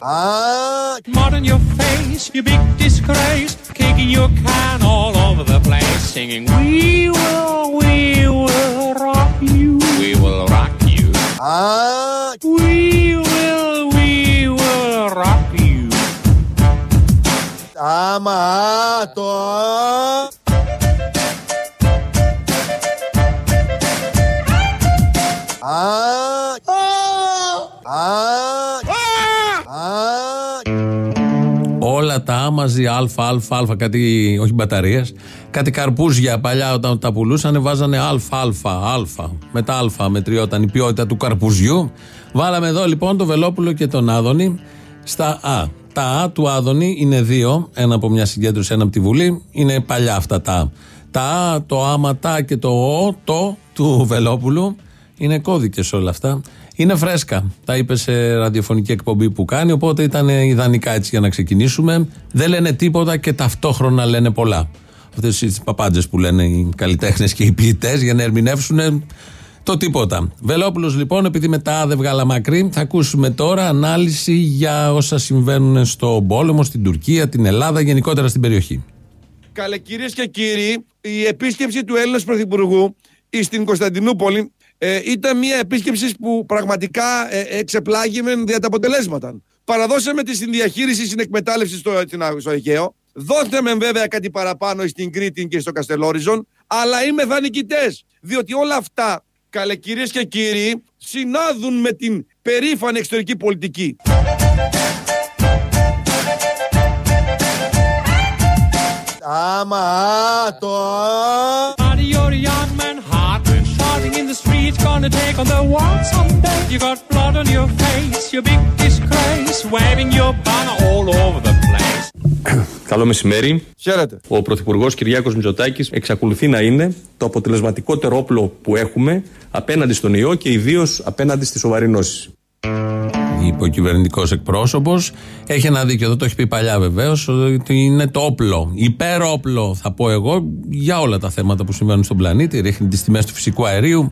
Fuck. Mud on your face, you big disgrace. Kicking your can all over the place. Singing, We will, we will rock you. We will rock you. Fuck. We will, we will rock you. Tama to. Όλα τα άμαζι αλφα, αλφα, αλφα, κάτι, όχι μπαταρίες, κάτι καρπούζια παλιά όταν τα πουλούσαν, βάζανε αλφα, αλφα, αλφα. Μετά αλφα μετριόταν η ποιότητα του καρπουζιού. Βάλαμε εδώ λοιπόν το Βελόπουλο και τον Άδωνη στα Α. Τα Α του Άδωνη είναι δύο, ένα από μια συγκέντρωση, ένα από τη Βουλή. Είναι παλιά αυτά τα Α. Τα Α, το άμα, και το Ο, το του Βελόπουλου είναι κώδικες όλα αυτά. Είναι φρέσκα. Τα είπε σε ραδιοφωνική εκπομπή που κάνει, οπότε ήταν ιδανικά έτσι για να ξεκινήσουμε. Δεν λένε τίποτα και ταυτόχρονα λένε πολλά. Αυτές οι παπάντζες που λένε οι καλλιτέχνες και οι ποιητές για να ερμηνεύσουν το τίποτα. Βελόπουλος λοιπόν, επειδή μετά δεν βγάλα μακρύ, θα ακούσουμε τώρα ανάλυση για όσα συμβαίνουν στον πόλεμο, στην Τουρκία, την Ελλάδα, γενικότερα στην περιοχή. Καλέ κυρίες και κύριοι, η επίσκεψη του Έλληνας Πρωθυπουργού στην Κωνσταντινούπολη ε, ήταν μια επίσκεψη που πραγματικά ε, εξεπλάγει δια τα αποτελέσματα. Παραδώσαμε τη συνδιαχείριση στην εκμετάλλευση στο, στην- στο Αιγαίο. Δώστε βέβαια κάτι παραπάνω στην Κρήτη και στο Καστελόριζον, αλλά είμαι δανεικητές, διότι όλα αυτά, καλέ κυρίες και κύριοι, συνάδουν με την περήφανη εξωτερική πολιτική. άμα το. Shouting in the streets. Gonna take on the world someday. You got blood on your face, your big disgrace. Waving your banner all over the place. Καλό μεσημέρι. Χαίρετε. Ο Πρωθυπουργός Κυριάκος Μητσοτάκης εξακολουθεί να είναι το αποτελεσματικότερο όπλο που έχουμε απέναντι στον ιό και ιδίως απέναντι στη σοβαρή νόση. Είπε ο κυβερνητικό εκπρόσωπος. Έχει ένα δίκιο, εδώ το έχει πει παλιά βεβαίως, ότι είναι το όπλο. Υπερόπλο, θα πω εγώ, για όλα τα θέματα που συμβαίνουν στον πλανήτη. Ρίχνει τις τιμές του φυσικού αερίου,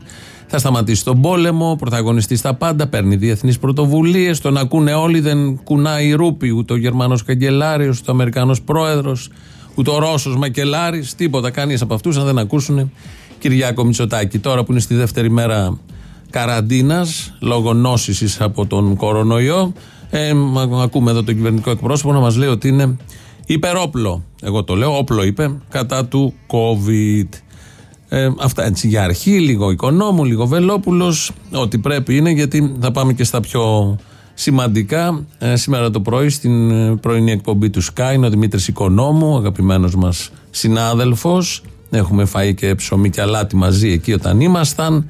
θα σταματήσει τον πόλεμο, πρωταγωνιστής στα πάντα, παίρνει διεθνείς πρωτοβουλίες. Τον ακούνε όλοι, δεν κουνάει η ρούπη, ούτε ο Γερμανός καγκελάριος, ούτε ο Αμερικανός πρόεδρος, ούτε ο Ρώσος μακελάρης, τίποτα. Κανείς από αυτούς, αν δεν ακούσουν Κυριάκο Μητσοτάκη. Τώρα που είναι στη δεύτερη μέρα καραντίνας λόγω νόσησης από τον κορονοϊό. Ε, μα- ακούμε εδώ τον κυβερνητικό εκπρόσωπο να μας λέει ότι είναι υπερόπλο. Εγώ το λέω, όπλο είπε, κατά του COVID. Ε, αυτά έτσι για αρχή, λίγο οικονόμου, λίγο Βελόπουλος. Ό,τι πρέπει είναι, γιατί θα πάμε και στα πιο σημαντικά. Ε, σήμερα το πρωί, στην ε, πρωινή εκπομπή του Sky, είναι ο Δημήτρης Οικονόμου, αγαπημένος μας συνάδελφος. Έχουμε φάει και ψωμί και αλάτι μαζί εκεί όταν ήμασταν.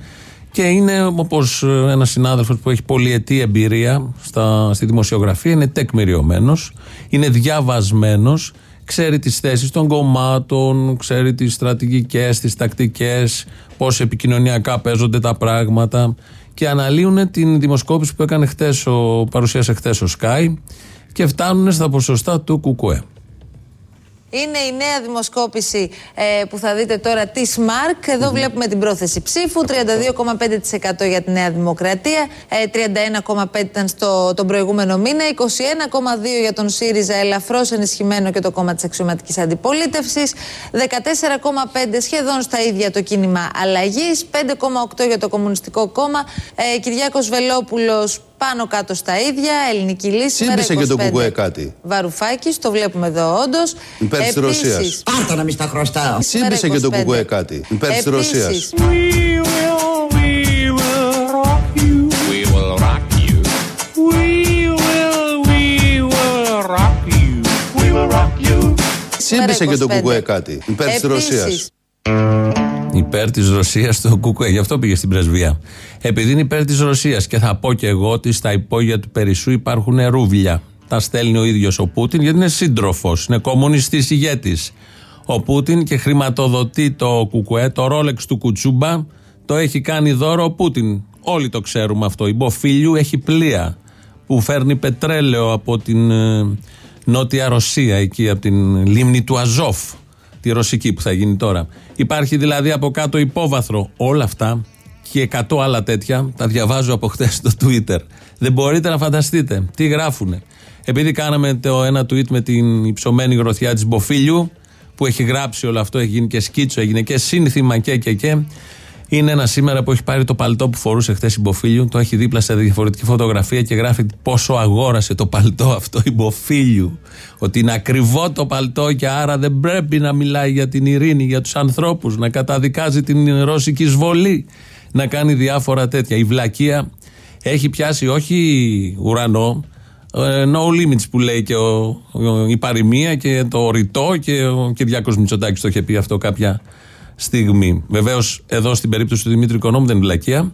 Και είναι όπως ένας συνάδελφος που έχει πολυετή εμπειρία στα, στη δημοσιογραφία, είναι τεκμηριωμένος, είναι διαβασμένος, ξέρει τις θέσεις των κομμάτων, ξέρει τις στρατηγικές, τις τακτικές, πώς επικοινωνιακά παίζονται τα πράγματα και αναλύουν την δημοσκόπηση που έκανε χτες ο, παρουσίασε χθε ο Sky και φτάνουν στα ποσοστά του Κουκουέ. Είναι η νέα δημοσκόπηση ε, που θα δείτε τώρα τη ΣΜΑΡΚ. Εδώ βλέπουμε την πρόθεση ψήφου. 32,5% για τη Νέα Δημοκρατία. Ε, 31,5% ήταν στο, τον προηγούμενο μήνα. 21,2% για τον ΣΥΡΙΖΑ, ελαφρώς ενισχυμένο και το κόμμα της αξιωματικής αντιπολίτευσης. 14,5% σχεδόν στα ίδια το κίνημα αλλαγής. 5,8% για το Κομμουνιστικό Κόμμα. Ε, Κυριάκος Βελόπουλος πάνω κάτω στα ίδια. Ελληνική λύση. Σύμπησε μέρα και το 25. κουκουέ κάτι. Βαρουφάκη, το βλέπουμε εδώ όντως. Υπέρ της Ρωσίας. Πάρτα να μην στα χρωστάω. Σύμπησε και το κουκουέ κάτι. Υπέρ της Ρωσίας. We will, we will rock you. We will rock you. We will, we will rock you. We will rock you. Σύμπησε και το 25. κουκουέ κάτι. Υπέρ της Ρωσίας. Υπέρ της Ρωσίας το Κουκουέ. Γι' αυτό πήγε στην πρεσβεία. Επειδή είναι υπέρ της Ρωσίας και θα πω και εγώ ότι στα υπόγεια του Περισσού υπάρχουν ρούβλια. Τα στέλνει ο ίδιος ο Πούτιν γιατί είναι σύντροφος, είναι κομμουνιστής ηγέτης. Ο Πούτιν και χρηματοδοτεί το Κουκουέ, το ρόλεξ του Κουτσούμπα, το έχει κάνει δώρο ο Πούτιν. Όλοι το ξέρουμε αυτό. Η Μποφίλιου έχει πλοία που φέρνει πετρέλαιο από την ε, Νότια Ρωσία, εκεί από την λίμνη του Αζόφ τη ρωσική που θα γίνει τώρα. Υπάρχει δηλαδή από κάτω υπόβαθρο. Όλα αυτά και 100 άλλα τέτοια τα διαβάζω από χτε στο Twitter. Δεν μπορείτε να φανταστείτε τι γράφουνε. Επειδή κάναμε το ένα tweet με την υψωμένη γροθιά της Μποφίλιου, που έχει γράψει όλο αυτό, έχει γίνει και σκίτσο, έγινε και σύνθημα και και και. Είναι ένα σήμερα που έχει πάρει το παλτό που φορούσε χθες η Μποφίλιου, το έχει δίπλα σε διαφορετική φωτογραφία και γράφει πόσο αγόρασε το παλτό αυτό η Μποφίλιου. Ότι είναι ακριβό το παλτό και άρα δεν πρέπει να μιλάει για την ειρήνη, για τους ανθρώπους, να καταδικάζει την ρώσικη εισβολή, να κάνει διάφορα τέτοια. Η βλακεία έχει πιάσει όχι ουρανό, ε, no limits που λέει και ο, ο, η παροιμία και το ρητό και ο Κυριάκος Μητσοτάκης το είχε πει αυτό κάποια στιγμή. Βεβαίως, εδώ στην περίπτωση του Δημήτρη Οικονόμου δεν είναι βλακεία.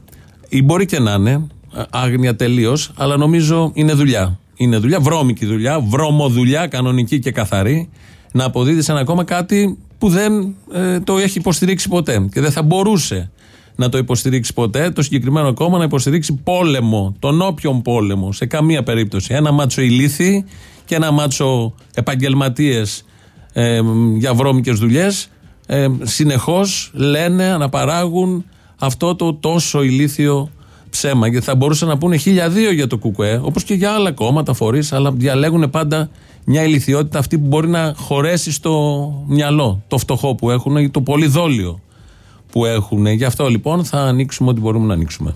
Ή μπορεί και να είναι, άγνοια τελείως, αλλά νομίζω είναι δουλειά. Είναι δουλειά, βρώμικη δουλειά, βρώμοδουλειά, κανονική και καθαρή, να αποδίδει ένα ακόμα κάτι που δεν ε, το έχει υποστηρίξει ποτέ και δεν θα μπορούσε να το υποστηρίξει ποτέ. Το συγκεκριμένο κόμμα να υποστηρίξει πόλεμο, τον όποιον πόλεμο, σε καμία περίπτωση. Ένα μάτσο ηλίθι και ένα μάτσο επαγγελματίες ε, για βρώμικες δουλειές ε, συνεχώς λένε, αναπαράγουν αυτό το τόσο ηλίθιο ψέμα. Γιατί θα μπορούσαν να πούνε χίλια δύο για το ΚΚΕ, όπως και για άλλα κόμματα, φορείς, αλλά διαλέγουν πάντα μια ηλικιότητα αυτή που μπορεί να χωρέσει στο μυαλό. Το φτωχό που έχουν ή το πολύ δόλιο που έχουν. Γι' αυτό λοιπόν θα ανοίξουμε ό,τι μπορούμε να ανοίξουμε.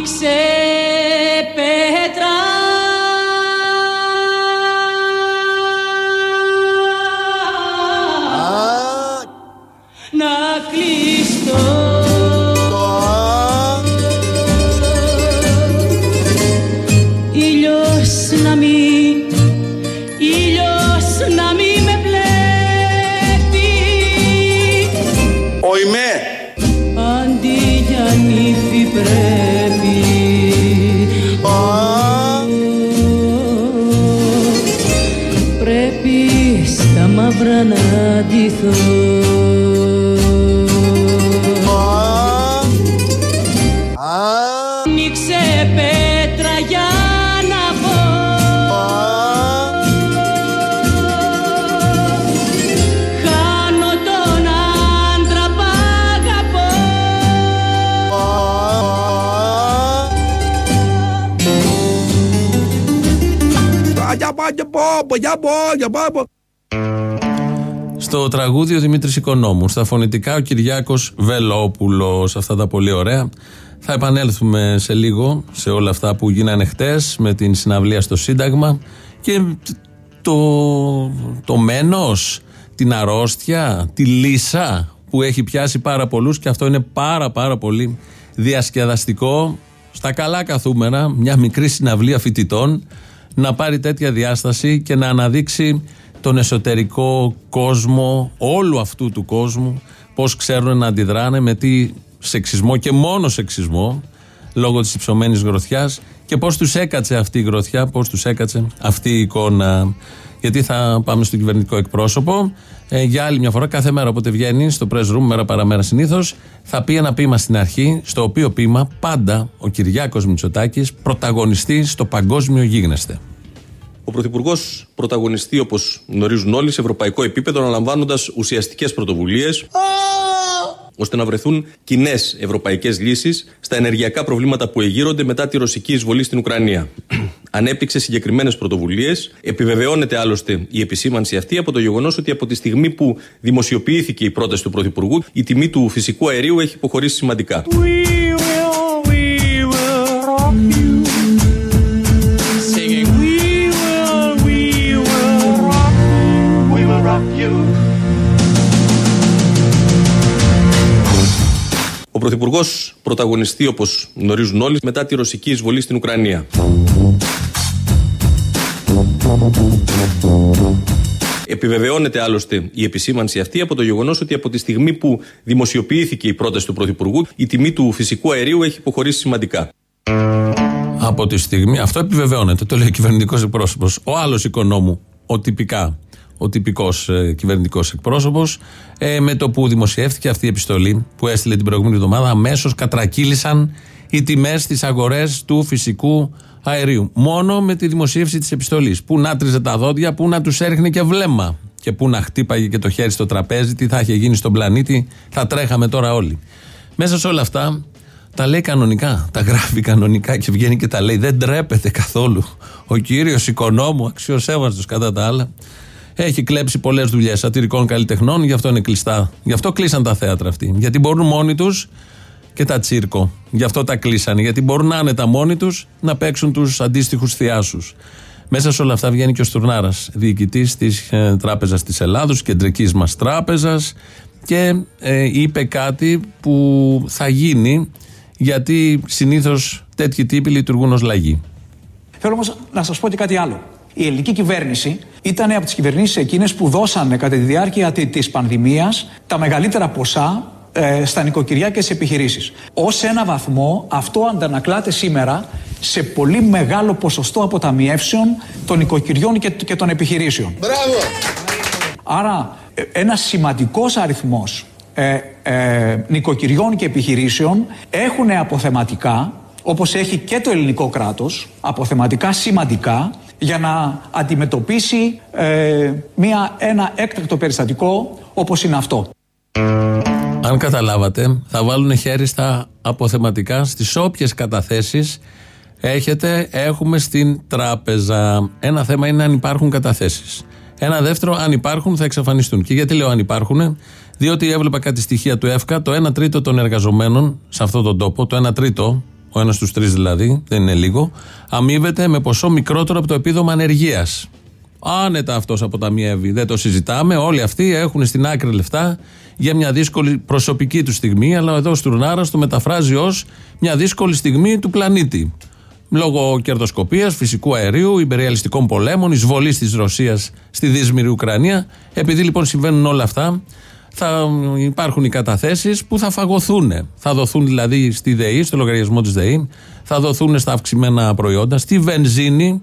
Άνοιξε για πάω, για πάω, για πάω. Στο τραγούδι ο Δημήτρης Οικονόμου, στα φωνητικά ο Κυριάκος Βελόπουλος, αυτά τα πολύ ωραία. Θα επανέλθουμε σε λίγο σε όλα αυτά που γίνανε χτες με την συναυλία στο Σύνταγμα και το, το μένος, την αρρώστια, τη λύσα που έχει πιάσει πάρα πολλούς και αυτό είναι πάρα πάρα πολύ διασκεδαστικό στα καλά καθούμενα μια μικρή συναυλία φοιτητών να πάρει τέτοια διάσταση και να αναδείξει τον εσωτερικό κόσμο όλου αυτού του κόσμου πώς ξέρουν να αντιδράνε με τι σεξισμό και μόνο σεξισμό λόγω της υψωμένης γροθιάς και πώς τους έκατσε αυτή η γροθιά, πώς τους έκατσε αυτή η εικόνα. Γιατί θα πάμε στο κυβερνητικό εκπρόσωπο. Ε, για άλλη μια φορά, κάθε μέρα όποτε βγαίνει στο press room, μέρα παραμέρα συνήθως, θα πει ένα ποίημα στην αρχή, στο οποίο ποίημα πάντα ο Κυριάκος Μητσοτάκης πρωταγωνιστεί στο παγκόσμιο γίγνεσθε. Ο Πρωθυπουργός πρωταγωνιστεί, όπως γνωρίζουν όλοι, σε ευρωπαϊκό επίπεδο, αναλαμβάνοντας ουσιαστικές πρωτοβουλίες ώστε να βρεθούν κοινές ευρωπαϊκές λύσεις στα ενεργειακά προβλήματα που εγείρονται μετά τη ρωσική εισβολή στην Ουκρανία. Ανέπτυξε συγκεκριμένες πρωτοβουλίες. Επιβεβαιώνεται άλλωστε η επισήμανση αυτή από το γεγονός ότι από τη στιγμή που δημοσιοποιήθηκε η πρόταση του Πρωθυπουργού, η τιμή του φυσικού αερίου έχει υποχωρήσει σημαντικά. We will, Πρωθυπουργός πρωταγωνιστεί, όπως γνωρίζουν όλοι, μετά τη ρωσική εισβολή στην Ουκρανία. Επιβεβαιώνεται άλλωστε η επισήμανση αυτή από το γεγονός ότι από τη στιγμή που δημοσιοποιήθηκε η πρόταση του Πρωθυπουργού, η τιμή του φυσικού αερίου έχει υποχωρήσει σημαντικά. Από τη στιγμή. Αυτό επιβεβαιώνεται, το λέει ο κυβερνητικός εκπρόσωπος. Ο άλλος οικονόμου, ο τυπικά, ο τυπικός ε, κυβερνητικός εκπρόσωπος. Ε, με το που δημοσιεύτηκε αυτή η επιστολή που έστειλε την προηγούμενη εβδομάδα, αμέσως κατρακύλησαν οι τιμές στις αγορές του φυσικού αερίου. Μόνο με τη δημοσίευση της επιστολής. Πού να τριζε τα δόντια, πού να τους έριχνε και βλέμμα. Και πού να χτύπαγε και το χέρι στο τραπέζι, τι θα είχε γίνει στον πλανήτη, θα τρέχαμε τώρα όλοι. Μέσα σε όλα αυτά τα λέει κανονικά, τα γράφει κανονικά και βγαίνει και τα λέει. Δεν τρέπεται καθόλου. Ο κύριος οικονόμου, αξιοσέβαστος κατά τα άλλα, έχει κλέψει πολλές δουλειές σατυρικών καλλιτεχνών, γι' αυτό είναι κλειστά. Γι' αυτό κλείσαν τα θέατρα αυτοί. Γιατί μπορούν μόνοι τους και τα τσίρκο. Γι' αυτό τα κλείσανε. Γιατί μπορούν άνετα μόνοι τους να παίξουν τους αντίστοιχους θειάσους. Μέσα σε όλα αυτά βγαίνει και ο Στουρνάρας, διοικητής της ε, Τράπεζας της Ελλάδος, κεντρικής μας τράπεζας, και ε, είπε κάτι που θα γίνει γιατί συνήθως τέτοιοι τύποι λειτουργούν ως λαγοί. Θέλω όμως να σας πω και κάτι άλλο. Η ελληνική κυβέρνηση ήταν από τις κυβερνήσεις εκείνες που δώσανε κατά τη διάρκεια τη πανδημίας τα μεγαλύτερα ποσά ε, στα νοικοκυριά και σε επιχειρήσεις. Ω ένα βαθμό αυτό αντανακλάται σήμερα σε πολύ μεγάλο ποσοστό αποταμιεύσεων των νοικοκυριών και, και των επιχειρήσεων. Μπράβο. Άρα ε, ένας σημαντικός αριθμός ε, ε, νοικοκυριών και επιχειρήσεων έχουν αποθεματικά, όπως έχει και το ελληνικό κράτος, αποθεματικά σημαντικά, για να αντιμετωπίσει ε, μια, ένα έκτακτο περιστατικό όπως είναι αυτό. Αν καταλάβατε, θα βάλουν χέρι στα αποθεματικά στις όποιες καταθέσεις έχετε, έχουμε στην τράπεζα. Ένα θέμα είναι αν υπάρχουν καταθέσεις. Ένα δεύτερο, αν υπάρχουν, θα εξαφανιστούν. Και γιατί λέω αν υπάρχουν, διότι έβλεπα κάτι στοιχεία του ΕΦΚΑ, το 1 τρίτο των εργαζομένων σε αυτόν τον τόπο, το 1 τρίτο, ο ένας στους τρεις δηλαδή, δεν είναι λίγο, αμείβεται με ποσό μικρότερο από το επίδομα ανεργίας. Άνετα αυτός αποταμιεύει. Δεν το συζητάμε. Όλοι αυτοί έχουν στην άκρη λεφτά για μια δύσκολη προσωπική του στιγμή, αλλά εδώ ο Στουρνάρα το μεταφράζει ως μια δύσκολη στιγμή του πλανήτη λόγω κερδοσκοπίας, φυσικού αερίου, υπεριαλιστικών πολέμων, εισβολής της Ρωσίας στη δύσμηρη Ουκρανία. Επειδή λοιπόν συμβαίνουν όλα αυτά, θα υπάρχουν οι καταθέσεις που θα φαγωθούν. Θα δοθούν δηλαδή στη ΔΕΗ, στο λογαριασμό της ΔΕΗ, θα δοθούν στα αυξημένα προϊόντα, στη βενζίνη.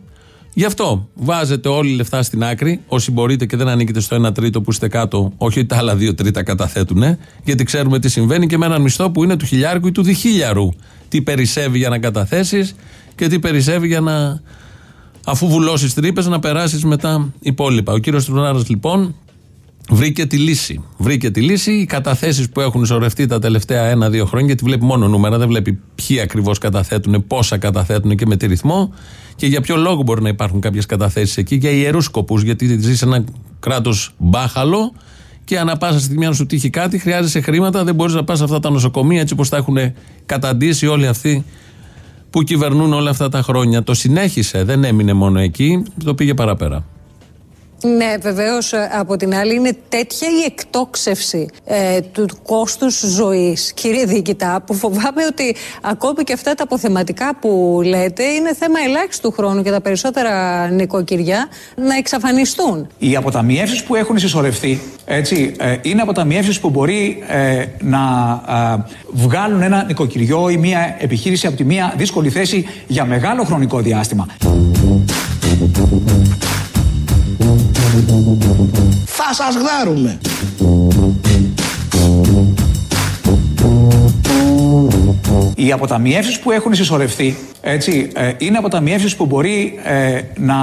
Γι' αυτό βάζετε όλοι λεφτά στην άκρη, όσοι μπορείτε και δεν ανήκετε στο 1 τρίτο που είστε κάτω, όχι τα άλλα 2 τρίτα καταθέτουν, γιατί ξέρουμε τι συμβαίνει και με έναν μισθό που είναι του χιλιάρικου ή του διχίλιαρου. Τι περισσεύει για να καταθέσεις και τι περισσεύει για να, αφού βουλώσεις τρύπες, να περάσεις με τα υπόλοιπα. Ο κύριος Τρουνάρα λοιπόν βρήκε τη λύση. Βρήκε τη λύση. Οι καταθέσεις που έχουν σωρευτεί τα τελευταία ένα-δύο χρόνια, γιατί βλέπει μόνο νούμερα, δεν βλέπει ποιοι ακριβώς καταθέτουν, πόσα καταθέτουν και με τι ρυθμό και για ποιο λόγο μπορεί να υπάρχουν κάποιες καταθέσεις εκεί, για ιερούς σκοπούς. Γιατί ζεις σε ένα κράτος μπάχαλο και ανά πάσα στιγμή, αν σου τύχει κάτι, χρειάζεσαι χρήματα, δεν μπορείς να πας σε αυτά τα νοσοκομεία έτσι όπως τα έχουν καταντήσει όλοι αυτοί που κυβερνούν όλα αυτά τα χρόνια. Το συνέχισε, δεν έμεινε μόνο εκεί, το πήγε παραπέρα. Ναι, βεβαίως από την άλλη είναι τέτοια η εκτόξευση ε, του κόστους ζωής, κύριε Διοικητά, που φοβάμαι ότι ακόμη και αυτά τα αποθεματικά που λέτε είναι θέμα ελάχιστου χρόνου και τα περισσότερα νοικοκυριά να εξαφανιστούν. Οι αποταμιεύσεις που έχουν συσσωρευτεί έτσι, ε, είναι αποταμιεύσεις που μπορεί ε, να ε, βγάλουν ένα νοικοκυριό ή μια επιχείρηση από τη μία δύσκολη θέση για μεγάλο χρονικό διάστημα. Θα σας γδάρουμε. Οι αποταμιεύσεις που έχουν συσσωρευτεί έτσι, ε, είναι αποταμιεύσεις που μπορεί ε, να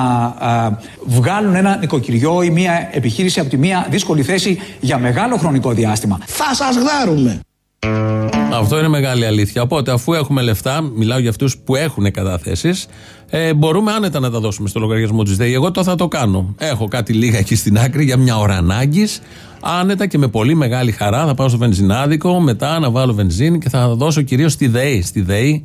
ε, βγάλουν ένα νοικοκυριό ή μια επιχείρηση από τη μία δύσκολη θέση για μεγάλο χρονικό διάστημα. Θα σας γδάρουμε. Αυτό είναι μεγάλη αλήθεια. Οπότε, αφού έχουμε λεφτά, μιλάω για αυτούς που έχουν καταθέσεις, ε, μπορούμε άνετα να τα δώσουμε στο λογαριασμό της ΔΕΗ. Εγώ το θα το κάνω. Έχω κάτι λίγα εκεί στην άκρη για μια ώρα ανάγκης. Άνετα και με πολύ μεγάλη χαρά θα πάω στο βενζινάδικο, μετά να βάλω βενζίνη και θα δώσω κυρίως στη ΔΕΗ. Στη ΔΕΗ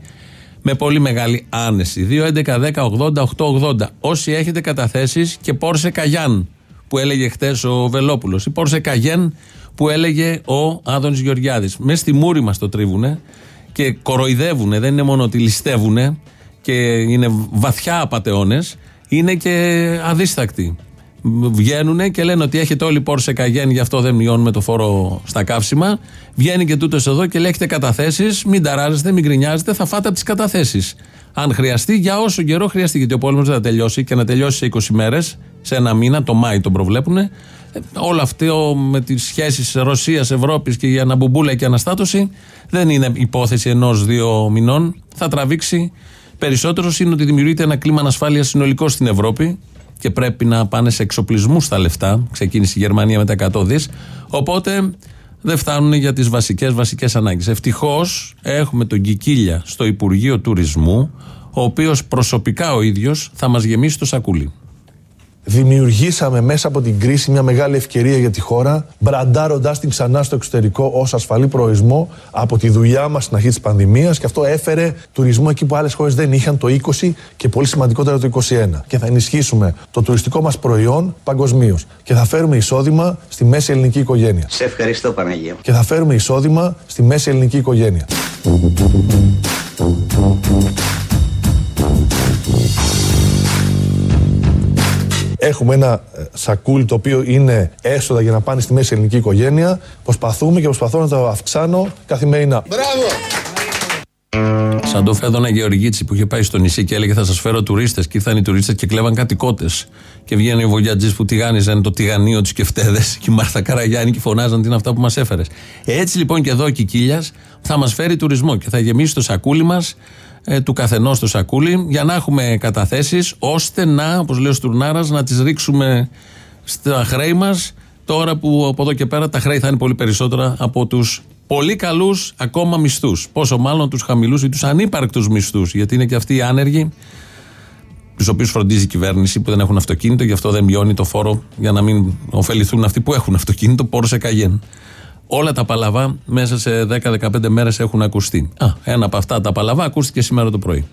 με πολύ μεγάλη άνεση. 2, 11, 10, 80, 8, 80. Όσοι έχετε καταθέσεις και Πόρσε Καγιάν που έλεγε χτες ο Βελόπουλος. Ή Πόρσε Καγιάν που έλεγε ο Άδωνης Γεωργιάδης. Μες στη μούρη μας το τρίβουνε και κοροϊδεύουνε. Δεν είναι μόνο ότι ληστεύουνε και είναι βαθιά απαταιώνες, είναι και αδίστακτοι. Βγαίνουν και λένε ότι έχετε όλοι πόρσε καγέν, γι' αυτό δεν μειώνουμε το φόρο στα καύσιμα. Βγαίνει και τούτος εδώ και λέει: Έχετε καταθέσεις, μην ταράζεστε, μην γκρινιάζετε, θα φάτε από τις καταθέσεις. Αν χρειαστεί, για όσο καιρό χρειαστεί. Γιατί ο πόλεμος δεν θα τελειώσει και να τελειώσει σε 20 μέρες, σε ένα μήνα, το Μάη τον προβλέπουν. Ε, όλο αυτό με τις σχέσεις Ρωσία-Ευρώπη και η αναμπομπούλα και η αναστάτωση δεν είναι υπόθεση ενό-δύο μηνών. Θα τραβήξει περισσότερο. Είναι ότι δημιουργείται ένα κλίμα ανασφάλειας συνολικό στην Ευρώπη και πρέπει να πάνε σε εξοπλισμούς τα λεφτά. Ξεκίνησε η Γερμανία με τα 100 δις. Οπότε δεν φτάνουν για τις βασικές βασικές ανάγκες. Ευτυχώς έχουμε τον Κικίλια στο Υπουργείο Τουρισμού, ο οποίος προσωπικά ο ίδιος θα μας γεμίσει το σακούλι. Δημιουργήσαμε μέσα από την κρίση μια μεγάλη ευκαιρία για τη χώρα, μπραντάροντα την ξανά στο εξωτερικό ως ασφαλή προορισμό από τη δουλειά μας στην αρχή της πανδημίας και αυτό έφερε τουρισμό εκεί που άλλες χώρες δεν είχαν το 20 και πολύ σημαντικότερα το 21. Και θα ενισχύσουμε το τουριστικό μας προϊόν παγκοσμίως. Και θα φέρουμε εισόδημα στη μέση ελληνική οικογένεια. Σε ευχαριστώ Παναγία. Και θα φέρουμε εισόδημα στη μέση ελληνική οικογένεια. Έχουμε ένα ε, σακούλι το οποίο είναι έσοδα για να πάνε στη μέση ελληνική οικογένεια. Προσπαθούμε και προσπαθώ να το αυξάνω καθημερινά. Μπράβο! Σαν το Φέδωνα Γεωργίτσι που είχε πάει στο νησί και έλεγε Θα σας φέρω τουρίστες. Και ήρθαν οι τουρίστες και κλέβαν κατοικότες. Και βγαίνουν οι βολιατζή που τηγάνιζαν το τηγανίο τη Κεφτέδες και η Μάρθα Καραγιάννη και φωνάζαν τι είναι αυτά που μας έφερες. Έτσι λοιπόν και εδώ ο Κικίλιας θα μας φέρει τουρισμό και θα γεμίσει το σακούλι μας ε, του καθενός το σακούλι για να έχουμε καταθέσεις ώστε να, όπως λέει ο Στουρνάρας, να τις ρίξουμε στα χρέη μας τώρα που από εδώ και πέρα τα χρέη θα είναι πολύ περισσότερα από τους πολύ καλούς ακόμα μισθούς. Πόσο μάλλον τους χαμηλούς ή τους ανύπαρκτους μισθούς, γιατί είναι και αυτοί οι άνεργοι, τους οποίους φροντίζει η κυβέρνηση που δεν έχουν αυτοκίνητο, γι' αυτό δεν μειώνει το φόρο για να μην ωφεληθούν αυτοί που έχουν αυτοκίνητο, πόρος σε καγέν. Όλα τα παλαβά μέσα σε 10-15 μέρες έχουν ακουστεί. Α, ένα από αυτά τα παλαβά ακούστηκε σήμερα το πρωί.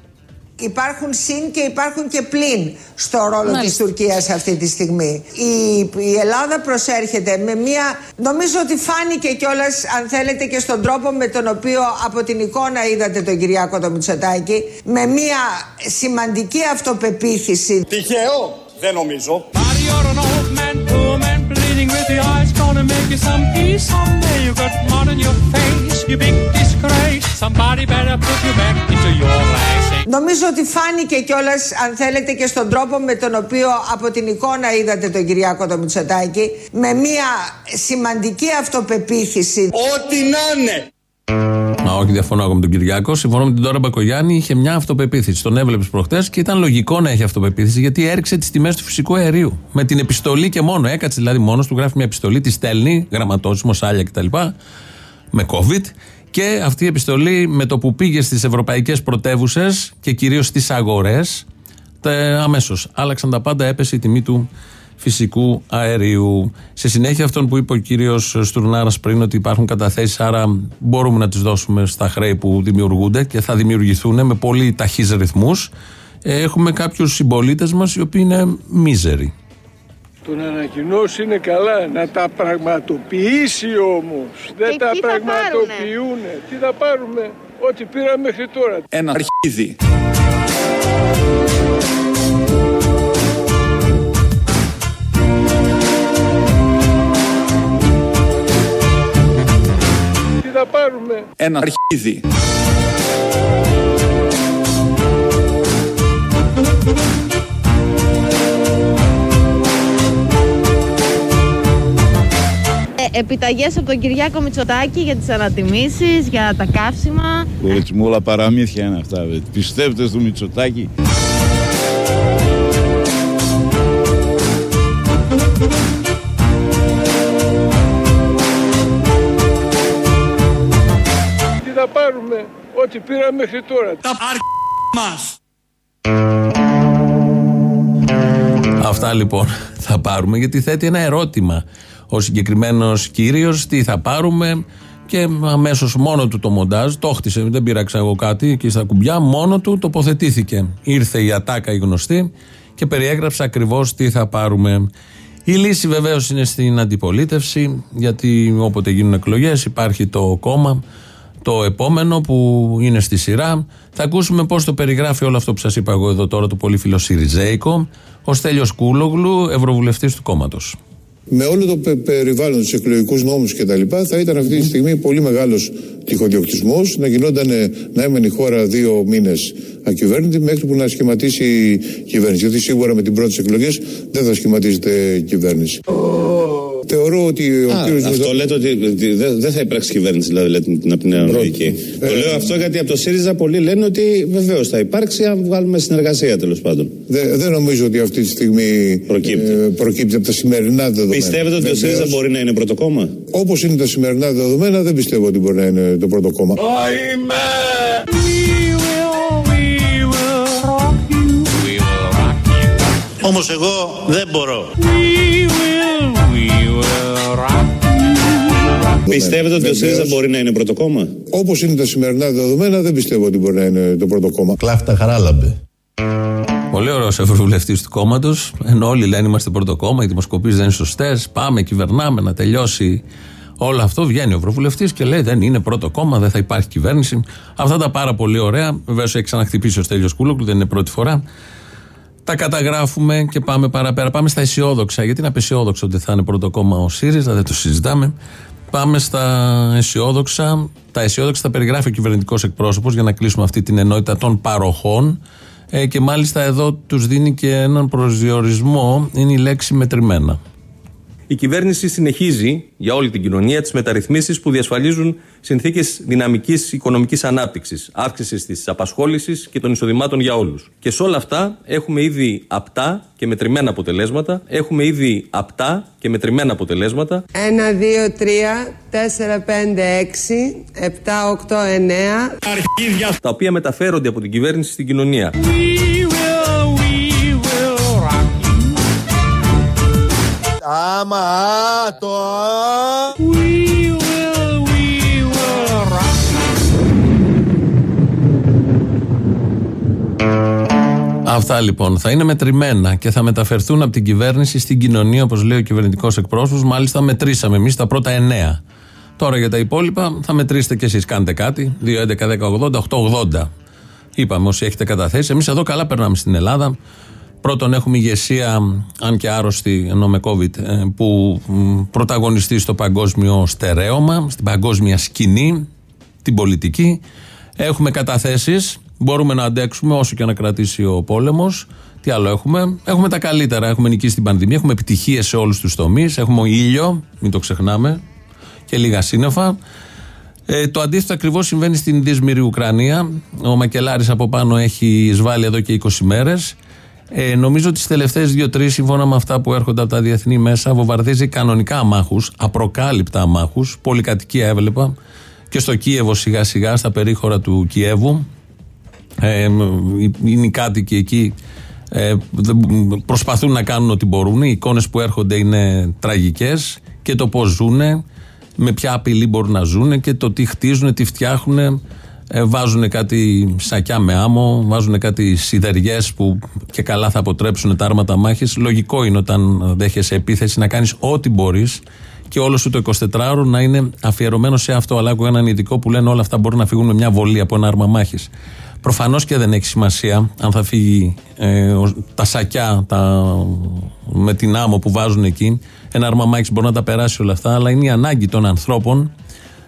Υπάρχουν συν και υπάρχουν και πλην στο ρόλο Μάλιστα. της Τουρκίας αυτή τη στιγμή. Η, η Ελλάδα προσέρχεται με μια... Νομίζω ότι φάνηκε κιόλας, αν θέλετε, και στον τρόπο με τον οποίο από την εικόνα είδατε τον Κυριάκο το Μητσοτάκη, με μια σημαντική αυτοπεποίθηση. Τυχαίο, δεν νομίζω. Νομίζω ότι φάνηκε κιόλας αν θέλετε και στον τρόπο με τον οποίο από την εικόνα είδατε το Κυριάκο το μισοτάκι με μία σημαντική αυτοπεποίθηση. Ό,τι νάνε! Μα όχι, διαφωνώ εγώ με τον Κυριάκο. Συμφωνώ με την Τώρα Μπακογιάννη. Είχε μια αυτοπεποίθηση. Τον έβλεπες προχτές και ήταν λογικό να έχει αυτοπεποίθηση γιατί έριξε τις τιμές του φυσικού αερίου. Με την επιστολή και μόνο. Έκατσε δηλαδή μόνος του, γράφει μια επιστολή, τη στέλνει, γραμματόσημο, σάλια κτλ. Με COVID. Και αυτή η επιστολή με το που πήγε στις ευρωπαϊκές πρωτεύουσες και κυρίως στις αγορές, αμέσως άλλαξαν τα πάντα, έπεσε η τιμή του φυσικού αερίου. Σε συνέχεια αυτόν που είπε ο κύριος Στουρνάρας πριν ότι υπάρχουν καταθέσεις, άρα μπορούμε να τις δώσουμε στα χρέη που δημιουργούνται και θα δημιουργηθούν με πολύ ταχύς ρυθμούς. Έχουμε κάποιους συμπολίτες μας οι οποίοι είναι μίζεροι. Το να ανακοινώσει είναι καλά, να τα πραγματοποιήσει όμως. Δεν τα πραγματοποιούν. Τι θα πάρουμε, ό,τι πήραμε μέχρι τώρα. Ένα αρχίδι. Θα πάρουμε. Ένα αρχίδι. Ε, επιταγές από τον Κυριάκο Μητσοτάκη για τις ανατιμήσεις, για τα καύσιμα. Έτσι μου όλα παραμύθια είναι αυτά. Δε. Πιστεύετε στο Μητσοτάκη; Τι θα πάρουμε, ό,τι πήραμε μέχρι τώρα. Τα αρχ... μας. Αυτά λοιπόν θα πάρουμε γιατί θέτει ένα ερώτημα. Ο συγκεκριμένος κύριος τι θα πάρουμε και αμέσως μόνο του το μοντάζ το χτίσε. Δεν πήραξα εγώ κάτι εκεί στα κουμπιά, μόνο του τοποθετήθηκε. Ήρθε η ατάκα η γνωστή και περιέγραψε ακριβώς τι θα πάρουμε. Η λύση βεβαίως είναι στην αντιπολίτευση, γιατί όποτε γίνουν εκλογές υπάρχει το κόμμα το επόμενο που είναι στη σειρά. Θα ακούσουμε πώς το περιγράφει όλο αυτό που σας είπα εγώ εδώ τώρα, το πολύ φιλό Σιριζέικο, ο Στέλιος Κούλογλου, ευρωβουλευτής του κόμματος. Με όλο το πε- περιβάλλον, τους εκλογικούς νόμους κτλ., θα ήταν αυτή τη στιγμή πολύ μεγάλος τυχοδιοκτισμός. Να γινόταν, ε, να έμενε η χώρα δύο μήνες ακυβέρνητη μέχρι που να σχηματίσει η κυβέρνηση. Γιατί σίγουρα με την πρώτη εκλογές δεν θα σχηματίζεται κυβέρνηση. Θεωρώ ότι ο Α, κύριος αυτό Μητσοτάκης- λέτε ότι ότι δεν δεν θα υπάρξει κυβέρνηση, δηλαδή, λέτε την- από την νέα λογική. Το λέω αυτό γιατί από το ΣΥΡΙΖΑ πολλοί λένε ότι βεβαίως θα υπάρξει αν βγάλουμε συνεργασία τέλος πάντων. Δεν, δεν νομίζω ότι αυτή τη στιγμή προκύπτει, προκύπτει από τα σημερινά δεδομένα. Πιστεύετε ότι το Βεβαίως, ΣΥΡΙΖΑ μπορεί να είναι πρώτο κόμμα. Όπως είναι τα σημερινά δεδομένα, δεν πιστεύω ότι μπορεί να είναι το πρώτο κόμμα. Όμως εγώ δεν μπορώ. Πιστεύετε ότι το ΣΥΡΙΖΑ μπορεί να είναι πρώτο κόμμα. Όπως είναι τα σημερινά δεδομένα, δεν πιστεύω ότι μπορεί να είναι το πρώτο κόμμα. Κλάφτα χαράλαμπε. Πολύ ωραίος ευρωβουλευτής του κόμματος. Ενώ όλοι λένε είμαστε πρώτο κόμμα, οι δημοσκοπήσεις δεν είναι σωστές. Πάμε, κυβερνάμε, να τελειώσει όλο αυτό. Βγαίνει ο ευρωβουλευτής και λέει δεν είναι πρώτο κόμμα, δεν θα υπάρχει κυβέρνηση. Αυτά τα πάρα πολύ ωραία. Βεβαίως έχει ξαναχτυπήσει ο Στέλιος Κούλογλου, δεν είναι πρώτη φορά. Τα καταγράφουμε και πάμε παραπέρα. Πάμε στα αισιόδοξα. Γιατί είναι απεσιόδοξο ότι θα είναι πρώτο κόμμα ο ΣΥΡΙΖΑ, δεν το συζητάμε. Πάμε στα αισιόδοξα. Τα αισιόδοξα τα περιγράφει ο κυβερνητικός εκπρόσωπος για να κλείσουμε αυτή την ενότητα των παροχών. Ε, και μάλιστα εδώ τους δίνει και έναν προσδιορισμό. Είναι η λέξη μετρημένα. Η κυβέρνηση συνεχίζει για όλη την κοινωνία τις μεταρρυθμίσεις που διασφαλίζουν συνθήκες δυναμικής οικονομικής ανάπτυξης, αύξησης της απασχόλησης και των εισοδημάτων για όλους. Και σε όλα αυτά έχουμε ήδη απτά και μετρημένα αποτελέσματα. Έχουμε ήδη απτά και μετρημένα αποτελέσματα. 1, 2, 3, 4, 5, 6, 7, 8, 9. Τα οποία μεταφέρονται από την κυβέρνηση στην κοινωνία. Άμα το Αυτά λοιπόν θα είναι μετρημένα και θα μεταφερθούν από την κυβέρνηση στην κοινωνία, όπως λέει ο κυβερνητικός εκπρόσωπος. Μάλιστα, μετρήσαμε εμείς τα πρώτα εννέα. Τώρα για τα υπόλοιπα θα μετρήσετε κι εσείς. Κάντε κάτι. 2, 11, 10, 80, 8, 80. Είπαμε όσοι έχετε καταθέσει. Εμείς εδώ καλά περνάμε στην Ελλάδα. Πρώτον, έχουμε ηγεσία, αν και άρρωστη, ενώ με COVID, ε, που μ, πρωταγωνιστεί στο παγκόσμιο στερέωμα, στην παγκόσμια σκηνή, την πολιτική. Έχουμε καταθέσεις. Μπορούμε να αντέξουμε όσο και να κρατήσει ο πόλεμος. Τι άλλο έχουμε; Έχουμε τα καλύτερα. Έχουμε νικήσει την πανδημία. Έχουμε επιτυχίες σε όλους τους τομείς. Έχουμε ήλιο, μην το ξεχνάμε. Και λίγα σύννεφα. Ε, το αντίθετο ακριβώς συμβαίνει στην δύσμηρη Ουκρανία. Ο Μακελάρης από πάνω έχει εισβάλει εδώ και 20 μέρες. Ε, νομίζω ότι τι τελευταίες 2-3, σύμφωνα με αυτά που έρχονται από τα διεθνή μέσα, βομβαρδίζει κανονικά αμάχους, απροκάλυπτα αμάχους. Πολυκατοικία έβλεπα και στο Κίεβο σιγά σιγά, στα περίχωρα του Κιέβου. Ε, οι, οι κάτοικοι εκεί ε, δεν- προσπαθούν να κάνουν ό,τι μπορούν. Οι εικόνες που έρχονται είναι τραγικές και το πώς ζουν, με ποια απειλή μπορούν να ζουν και το τι χτίζουν, τι φτιάχνουν. Ε, βάζουν κάτι σακιά με άμμο, βάζουν κάτι σιδεριές που και καλά θα αποτρέψουν τα άρματα μάχης. Λογικό είναι όταν δέχεσαι επίθεση να κάνεις ό,τι μπορείς και όλο σου το 24ωρο να είναι αφιερωμένο σε αυτό. Αλλά άκουγα έναν ειδικό που λένε όλα αυτά μπορούν να φύγουν με μια βολή από ένα άρμα μάχης. Προφανώς και δεν έχει σημασία αν θα φύγει ε, ο- τα σακιά τα, με την άμμο που βάζουν εκεί. Ένα άρμα μάχης μπορεί να τα περάσει όλα αυτά, αλλά είναι η ανάγκη των ανθρώπων,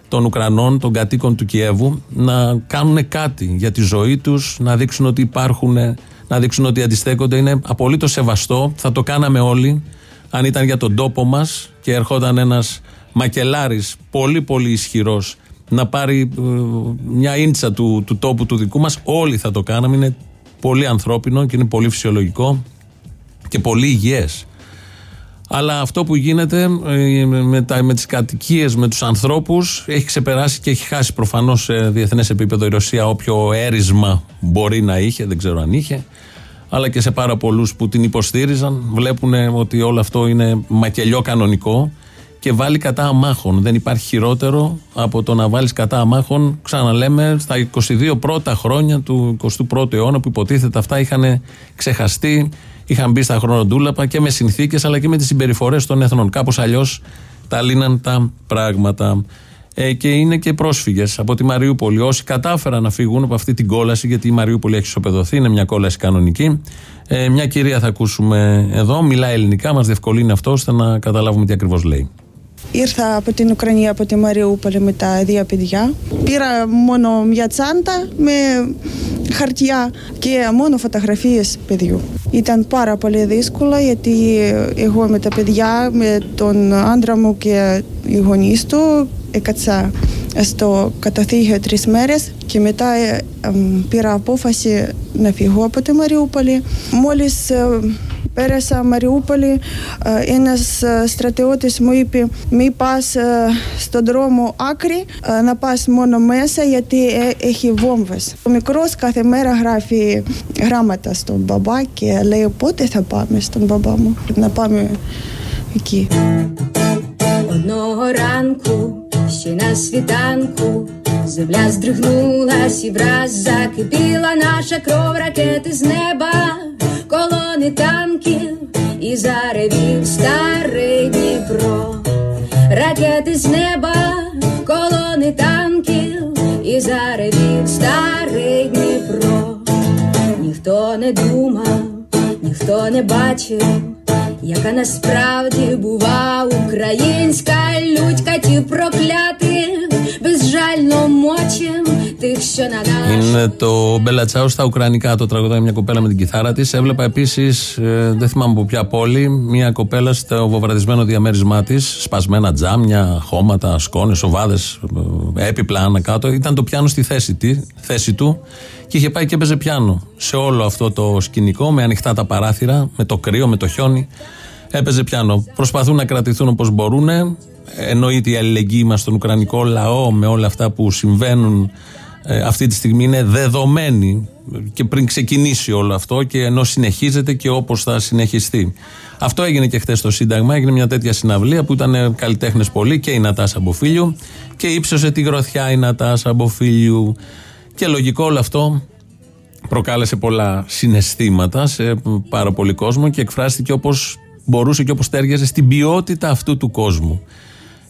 των Ουκρανών, των κατοίκων του Κιέβου να κάνουν κάτι για τη ζωή τους, να δείξουν ότι υπάρχουν, να δείξουν ότι αντιστέκονται. Είναι απολύτως σεβαστό. Θα το κάναμε όλοι αν ήταν για τον τόπο μας και ερχόταν ένας μακελάρης πολύ πολύ ισχυρός να πάρει ε, μια ίντσα του, του τόπου του δικού μας όλοι θα το κάναμε είναι πολύ ανθρώπινο και είναι πολύ φυσιολογικό και πολύ υγιές αλλά αυτό που γίνεται ε, με, τα, με τις κατοικίες, με τους ανθρώπους έχει ξεπεράσει και έχει χάσει προφανώς σε διεθνές επίπεδο η Ρωσία όποιο έρισμα μπορεί να είχε, δεν ξέρω αν είχε αλλά και σε πάρα πολλούς που την υποστήριζαν βλέπουν ότι όλο αυτό είναι μακελιό κανονικό και βάλει κατά αμάχων. Δεν υπάρχει χειρότερο από το να βάλεις κατά αμάχων, ξαναλέμε, στα 22 πρώτα χρόνια του 21ου αιώνα που υποτίθεται αυτά είχαν ξεχαστεί, είχαν μπει στα χρονοτούλαπα και με συνθήκες αλλά και με τις συμπεριφορές των εθνών. Κάπως αλλιώς τα λύναν τα πράγματα. Ε, και είναι και πρόσφυγες από τη Μαριούπολη. Όσοι κατάφεραν να φύγουν από αυτή την κόλαση, γιατί η Μαριούπολη έχει ισοπεδωθεί, είναι μια κόλαση κανονική. Ε, μια κυρία θα ακούσουμε εδώ, μιλάει ελληνικά, μας διευκολύνει αυτό ώστε να καταλάβουμε τι ακριβώς λέει. Ήρθα από την Ουκρανία, από τη Μαριούπολη με τα δύο παιδιά. Πήρα μόνο μια τσάντα με χαρτιά και μόνο φωτογραφίες παιδιού. Ήταν πάρα πολύ δύσκολο γιατί εγώ με τα παιδιά, με τον άντρα μου και οι γονείς του έκατσα στο καταθήκιο τρεις μέρες και μετά ε, εμ, πήρα απόφαση να φύγω από τη Μαριούπολη. Μόλις ε, πέρασα Μαριούπολη, ε, ένας ε, στρατιώτης μου είπε μη πας ε, στον δρόμο άκρη, ε, να πας μόνο μέσα γιατί ε, έχει βόμβες. Ο μικρός κάθε μέρα γράφει γράμματα στον μπαμπά και λέει πότε θα πάμε στον μπαμπά μου, να πάμε εκεί. Одного ранку, ще на світанку, земля здригнулась і враз закипіла наша кров ракети з неба, колони танків і заревів старий Дніпро. Ракети з неба, колони танків і заревів старий Дніпро. Ніхто не думав, ніхто не бачив, яка насправді бува українська лють катів проклятих, безжально мочим тих, що на нас. Είναι το Μπέλα Τσάου στα Ουκρανικά. Το τραγουδάει μια κοπέλα με την κιθάρα τη. Έβλεπα επίση, δεν θυμάμαι από ποια πόλη, μια κοπέλα στο βομβαρδισμένο διαμέρισμά τη. Σπασμένα τζάμια, χώματα, σκόνε, οβάδε, έπιπλα άνω κάτω. Ήταν το πιάνο στη θέση, τη, θέση του και είχε πάει και έπαιζε πιάνο. Σε όλο αυτό το σκηνικό, με ανοιχτά τα παράθυρα, με το κρύο, με το χιόνι. Έπαιζε πιάνο. Προσπαθούν να κρατηθούν όπως μπορούν. Εννοείται η αλληλεγγύη μας στον Ουκρανικό λαό με όλα αυτά που συμβαίνουν ε, αυτή τη στιγμή είναι δεδομένη και πριν ξεκινήσει όλο αυτό και ενώ συνεχίζεται και όπως θα συνεχιστεί. Αυτό έγινε και χθες στο Σύνταγμα. Έγινε μια τέτοια συναυλία που ήταν καλλιτέχνες πολλοί και η Νατάσα Μποφίλιου και ύψωσε τη γροθιά η Νατάσα Μποφίλιου. Και λογικό όλο αυτό προκάλεσε πολλά συναισθήματα σε πάρα πολύ κόσμο και εκφράστηκε όπως μπορούσε και όπως τέριαζε στην ποιότητα αυτού του κόσμου.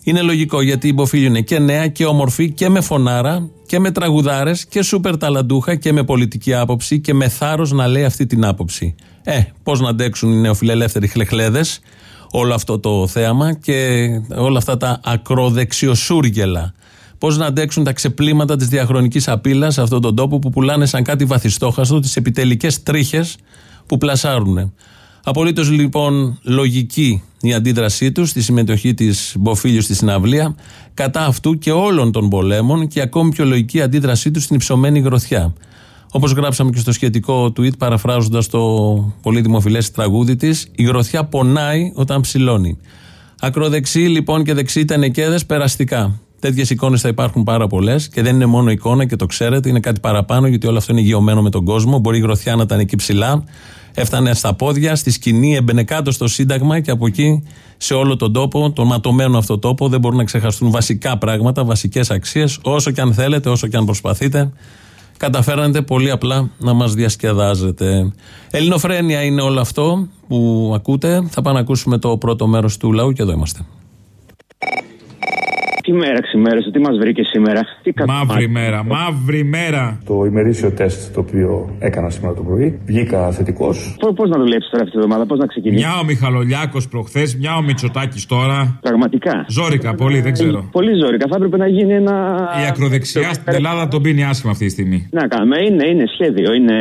Είναι λογικό γιατί η Μποφίλιο είναι και νέα και όμορφη και με φωνάρα και με τραγουδάρες και σούπερ ταλαντούχα και με πολιτική άποψη και με θάρρος να λέει αυτή την άποψη. Ε, πώς να αντέξουν οι νεοφιλελεύθεροι χλεχλέδες όλο αυτό το θέαμα και όλα αυτά τα ακροδεξιοσούργελα. Πώς να αντέξουν τα ξεπλήματα της διαχρονικής απειλή σε αυτόν τον τόπο που πουλάνε σαν κάτι βαθιστόχαστο τις επιτελικές τρίχες που πλασάρουν. Απολύτως λοιπόν λογική η αντίδρασή τους στη συμμετοχή της Μποφίλιου στη συναυλία κατά αυτού και όλων των πολέμων και ακόμη πιο λογική η αντίδρασή τους στην υψωμένη γροθιά. Όπως γράψαμε και στο σχετικό tweet, παραφράζοντας το πολύ δημοφιλές τραγούδι της, η γροθιά πονάει όταν ψηλώνει. Ακροδεξί λοιπόν και δεξί ήταν περαστικά. Τέτοιες εικόνες θα υπάρχουν πάρα πολλές και δεν είναι μόνο εικόνα και το ξέρετε, είναι κάτι παραπάνω γιατί όλο αυτό είναι γεωμένο με τον κόσμο. Μπορεί η γροθιά να ήταν εκεί ψηλά, έφτανε στα πόδια, στη σκηνή, έμπαινε κάτω στο Σύνταγμα και από εκεί σε όλο τον τόπο, τον ματωμένο αυτό τόπο, δεν μπορούν να ξεχαστούν βασικά πράγματα, βασικές αξίες, όσο και αν θέλετε, όσο και αν προσπαθείτε. Καταφέρατε πολύ απλά να μας διασκεδάζετε. Ελληνοφρένια είναι όλο αυτό που ακούτε. Θα πάμε να ακούσουμε το πρώτο μέρος του λαού και εδώ είμαστε. Τι μέρα ξημέρωσε, τι μας βρήκε σήμερα; Τι Μαύρη μέρα, μαύρη μέρα. Το ημερήσιο τεστ το οποίο έκανα σήμερα το πρωί βγήκα θετικός. Πώς να δουλέψεις τώρα αυτή τη εβδομάδα, πώς να ξεκινήσεις; Μια ο Μιχαλολιάκος προχθές, μια ο Μητσοτάκης τώρα. Πραγματικά; Ζόρικα, πολύ, δεν ξέρω. Πολύ ζόρικα. Θα έπρεπε να γίνει ένα. Η ακροδεξιά στην Ελλάδα τον πίνει άσχημα αυτή τη στιγμή. Να κάνουμε, είναι, είναι σχέδιο, είναι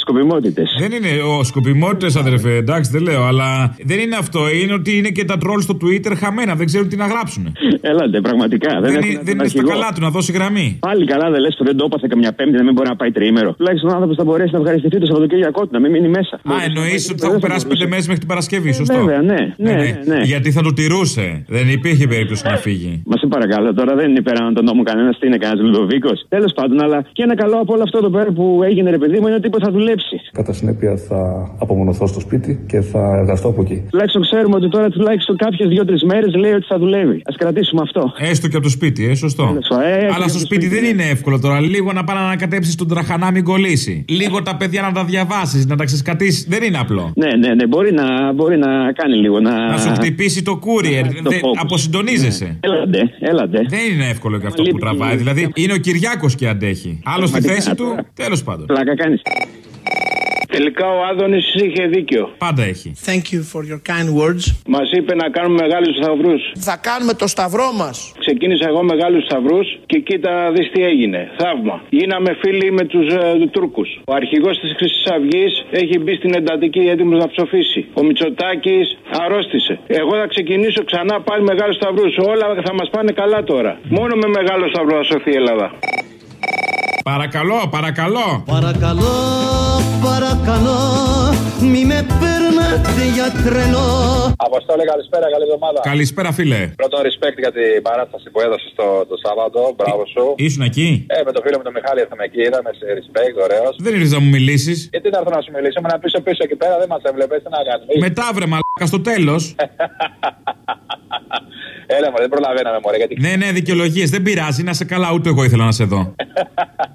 σκοπιμότητες. Δεν είναι ο σκοπιμότητες, αδερφέ, εντάξει, δεν λέω, αλλά δεν είναι αυτό. Είναι ότι είναι και τα τρόλ στο Twitter χαμένα, δεν ξέρουν τι να γράψουν. Έλατε, πραγματικά. Δεν, δεν, είναι, δεν είναι στα καλά του να δώσει γραμμή. Πάλι καλά δεν λες που δεν το έπαθε καμιά πέμπτη να μην μπορεί να πάει τριήμερο. Τουλάχιστον ο άνθρωπος θα μπορέσει να ευχαριστηθεί το Σαββατοκύριακό του, να μην μείνει μέσα. Α, εννοείς ότι θα έχουν περάσει πέντε μέρες μέχρι την Παρασκευή, σωστό. Βέβαια, ναι, ναι, ναι, ναι. Γιατί θα το τηρούσε. Δεν υπήρχε περίπτωση να φύγει. Μα σε παρακαλώ, τώρα δεν είναι πέραν τον νόμο κανένας, τι είναι κανένας Λουδοβίκος. Τέλος πάντων, αλλά και ένα καλό από όλο αυτό το πέρα που έγινε, ρε παιδί μου, είναι ότι θα δουλέψει. Κατά συνέπεια θα απομονωθώ στο σπίτι και θα εργαστώ από εκεί. Τουλάχιστον ξέρουμε ότι τώρα τουλάχιστον κάποιες δύο-τρεις μέρες λέει ότι θα δουλεύει. Α κρατήσουμε αυτό. Έστω και από το σπίτι, ε, σωστό. Ε, Αλλά στο σπίτι δεν είναι εύκολο τώρα. Λίγο να πάει να ανακατέψεις τον τραχανά, μην κολλήσει. Λίγο τα παιδιά να τα διαβάσεις, να τα ξεσκατήσεις. Δεν είναι απλό. Ναι, ναι, ναι. Μπορεί να, μπορεί να κάνει λίγο. Να, να σου χτυπήσει το courier. το Δε, focus. αποσυντονίζεσαι. Ναι. Έλατε, έλατε. Δεν είναι εύκολο και αυτό που τραβάει. Δηλαδή είναι ο Κυριάκος και αντέχει. Άλλο στη θέση του, τέλος πάντων. Πλάκα κάνεις. Τελικά ο Άδωνης είχε δίκιο. Πάντα έχει. Thank you for your kind words. Μας είπε να κάνουμε μεγάλους σταυρούς. Θα κάνουμε το σταυρό μας. Ξεκίνησα εγώ μεγάλους σταυρούς και κοίτα δεις τι έγινε. Θαύμα. Γίναμε φίλοι με τους ε, Τούρκους. Ο αρχηγός της Χρυσής Αυγής έχει μπει στην εντατική έτοιμος να ψοφήσει. Ο Μητσοτάκης αρρώστησε. Εγώ θα ξεκινήσω ξανά πάλι μεγάλους σταυρούς. Όλα θα μας πάνε καλά τώρα. Μόνο με μεγάλο σταυρό θα σωθεί η Ελλάδα. Παρακαλώ, παρακαλώ. Παρακαλώ, παρακαλώ, μη με παίρνετε για τρελό. Αποστόλη, καλησπέρα, καλή εβδομάδα. Καλησπέρα, φίλε. Πρώτο respect για την παράσταση που έδωσε το, το Σάββατο. Μπράβο σου. Ήσουν εκεί; Ε, με το φίλο μου τον Μιχάλη ήρθαμε εκεί, είδαμε σε respect, ωραίος. Δεν ήρθε να μου μιλήσεις. Γιατί να έρθω να σου μιλήσω, με ένα πίσω πίσω εκεί πέρα δεν μας έβλεπε, τι να κάνουμε. Μετά βρε μαλάκα στο τέλος. Έλα, μωρέ, δεν προλαβαίναμε, μωρέ, γιατί ναι, ναι, δικαιολογίες. Δεν πειράζει. Να σε καλά, ούτε εγώ ήθελα να σε δω.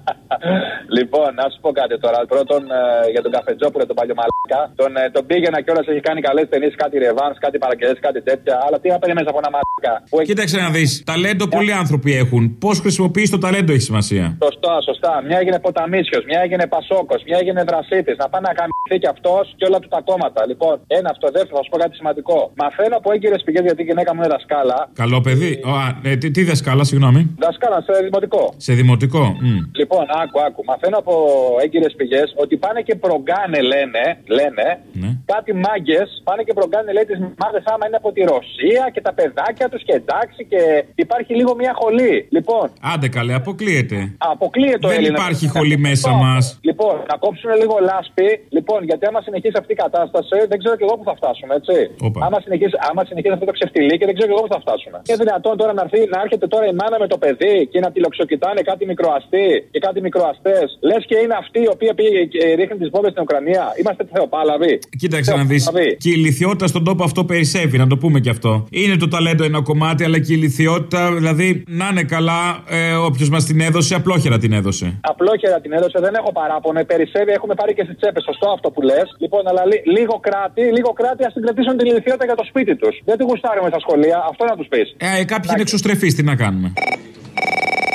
Λοιπόν, να σου πω κάτι τώρα. Πρώτον, ε, για τον Καφετζόπουλο, τον παλιό μαλάκα. Τον, ε, τον πήγαινα κιόλας, έχει κάνει καλές ταινίες, κάτι ρεβάν, κάτι παραγγελίες, κάτι τέτοια. Αλλά τι να περιμένεις από ένα μαλάκα. Που έχει... Κοίταξε να δεις. Ταλέντο πολλοί άνθρωποι έχουν. Πώς χρησιμοποιείς το ταλέντο έχει σημασία. Σωστά, σωστά. Μια έγινε ποταμίσιος, μια έγινε πασόκος, μια έγινε δρασίτης. Να πάει να γαμηθεί κι αυτός και όλα του τα κόμματα. Λοιπόν, ένα αυτό. Δεύτερο, θα σου πω κάτι σημαντικό. Μαθαίνω από έγκυρες πηγές γιατί η γυναίκα μου είναι δασκάλα. Καλό παιδί. Ο, α, ε, τι, τι δασκάλα, συγγνώμη. Δασκάλα σε δημοτικό. Σε δημοτικό. Μ. Λοιπόν, άκου, άκου. Μαθαίνω από έγκυρες πηγές ότι πάνε και προγκάνε, λένε, λένε Ναι. Κάτι μάγκες, πάνε και προγκάνε, λέει, τις μάδε άμα είναι από τη Ρωσία και τα παιδάκια τους και εντάξει και υπάρχει λίγο μια χολή. Λοιπόν, Άντε καλέ, αποκλείεται. αποκλείεται ο Δεν Έλληνας. υπάρχει χολή μέσα Λοιπόν, μας. Λοιπόν, να κόψουν λίγο λάσπη. Λοιπόν, γιατί άμα συνεχίσει αυτή η κατάσταση, δεν ξέρω και εγώ που θα φτάσουμε, έτσι. Όπα. Άμα συνεχίσει, άμα συνεχίσει αυτό το ξεφτιλί και δεν ξέρω και εγώ που θα φτάσουμε. Είναι δυνατόν τώρα να, έρθει, να έρχεται τώρα η μάνα με το παιδί και να τηλεξοκοιτάνε κάτι μικροαστή και κάτι μικροαστές. Λες και είναι αυτή η οποία πήγε και ρίχνει τις βόμβες στην Ουκρανία. Είμαστε θεοπάλαβοι. Κοίταξε να δεις. Και η ηλικιότητα στον τόπο αυτό περισσεύει, να το πούμε και αυτό. Είναι το ταλέντο ένα κομμάτι, αλλά και η ηλικιότητα, δηλαδή να είναι καλά, ε, όποιος μας την έδωσε, απλόχερα την έδωσε. Απλόχερα την έδωσε, δεν έχω παράπονο. Περισσεύει, έχουμε πάρει και στις τσέπες. Σωστό αυτό που λες. Λοιπόν, αλλά λί- λίγο κράτη, λίγο κράτη ας την κρατήσουν την ηλικιότητα για το σπίτι τους. Δεν τη γουστάρουμε στα σχολεία, αυτό να τους πεις. Ε, κάποιοι είναι εξωστρεφείς, τι να κάνουμε.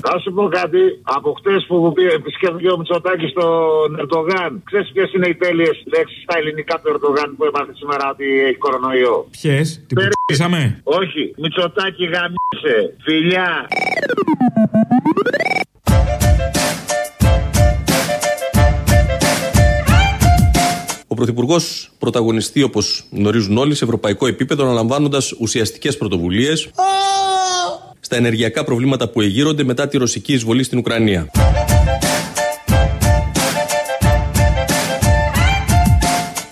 Να σου πω κάτι. Από χτες που πήγε- επισκέφθηκε ο Μητσοτάκης στον Ερντογάν, ξέρεις ποιες είναι οι τέλειες λέξεις στα ελληνικά του Ερντογάν που έμαθε σήμερα ότι έχει κορονοϊό; Ποιες, την πούσαμε. Όχι. Μητσοτάκη γαμίσε. Φιλιά. Ο Πρωθυπουργός πρωταγωνιστεί, όπως γνωρίζουν όλοι, σε ευρωπαϊκό επίπεδο, αναλαμβάνοντας ουσιαστικές πρωτοβουλίες στα ενεργειακά προβλήματα που εγείρονται μετά τη ρωσική εισβολή στην Ουκρανία.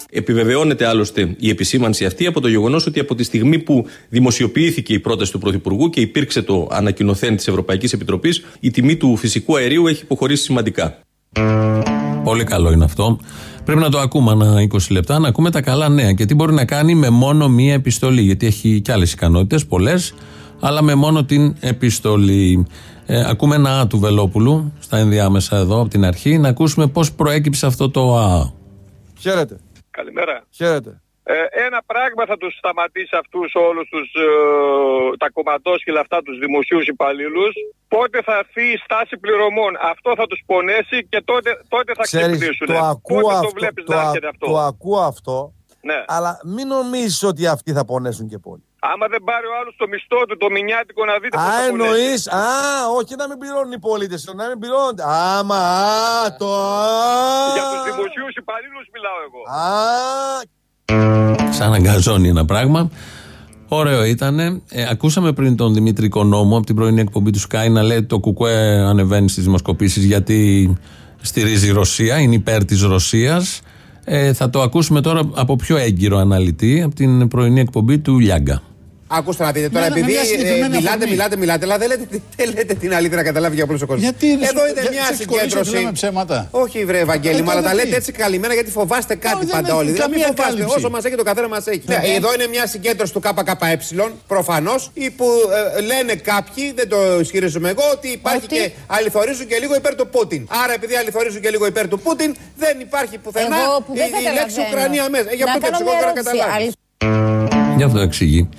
Επιβεβαιώνεται άλλωστε η επισήμανση αυτή από το γεγονός ότι από τη στιγμή που δημοσιοποιήθηκε η πρόταση του Πρωθυπουργού και υπήρξε το ανακοινωθέν της Ευρωπαϊκής Επιτροπής, η τιμή του φυσικού αερίου έχει υποχωρήσει σημαντικά. Πολύ καλό είναι αυτό. Πρέπει να το ακούμε ανά 20 λεπτά, να ακούμε τα καλά νέα και τι μπορεί να κάνει με μόνο μία επιστολή. Γιατί έχει και άλλες ικανότητες, πολλές, αλλά με μόνο την επιστολή. Ε, ακούμε ένα Α του Βελόπουλου στα ενδιάμεσα εδώ από την αρχή, να ακούσουμε πώς προέκυψε αυτό το Α. Χαίρετε. Καλημέρα. Χαίρετε. Ε, ένα πράγμα θα τους σταματήσει αυτούς όλους τους, ε, τα κομματόσκυλα αυτά τους δημοσίους υπαλλήλους. Πότε θα έρθει η στάση πληρωμών. Αυτό θα τους πονέσει και τότε, τότε θα Ξέρεις, ξυπνήσουν. το ακούω Πότε αυτό, το βλέπεις το, να α- έρχεται αυτό; το ακούω αυτό, Ναι. αλλά μην νομίζεις ότι αυτοί θα πονέσουν και πολύ. Άμα δεν πάρει ο άλλος το μισθό του, το μηνιάτικο να δείτε Α, πώς θα πονέσει. εννοείς, α, όχι να μην πληρώνουν οι πολίτες, να μην πληρώνουν. Άμα, α, το α. Για τους δημοσίους υπαλλήλους μιλάω εγώ. Α, Ξαναγκαζώνει ένα πράγμα. Ωραίο ήταν. Ε, ακούσαμε πριν τον Δημήτρη Οικονόμου από την πρωινή εκπομπή του Sky να λέει ότι το Κουκουέ ανεβαίνει στις δημοσκοπήσεις γιατί στηρίζει η Ρωσία, είναι υπέρ της Ρωσίας. Ε, θα το ακούσουμε τώρα από πιο έγκυρο αναλυτή από την πρωινή εκπομπή του Λιάγκα. Ακούστε να δείτε τώρα, Ναι, ναι, επειδή με μια ε, συγκεκριμένη μιλάτε, αφορμή. μιλάτε, μιλάτε, αλλά δεν λέτε, δεν λέτε την αλήθεια να καταλάβει για όλο ο κόσμος. Γιατί είναι Εδώ σου- είναι για- μια σε εξηγήσω ότι λέμε συγκέντρωση. ψέματα. Όχι, βρε Ευαγγέλη, Ε, μου, αλλά τότε τα λέτε τι; έτσι καλυμμένα γιατί φοβάστε κάτι δεν πάντα έχει όλοι. Δηλαδή, μην καμία φοβάστε. κάλυψη. Όσο μας έχει, το καθένα μας έχει. Ναι. Ναι, Εδώ είναι μια συγκέντρωση του ΚΚΕ, προφανώς, που ε, λένε κάποιοι, δεν το ισχυρίζομαι εγώ, ότι υπάρχει Ότι; και αληθορίζουν και λίγο υπέρ του Πούτιν. Άρα, επειδή αληθορίζουν και λίγο υπέρ του Πούτιν, δεν υπάρχει πουθενά Εγώ που δεν η, η λέξη καταλαβαίνω. Ουκρανία μέσα. Ε, Γι' Να αυτό το κάνω εξηγώ μια τώρα να ερώτηση. καταλάβει. Γι' αυτό εξηγεί.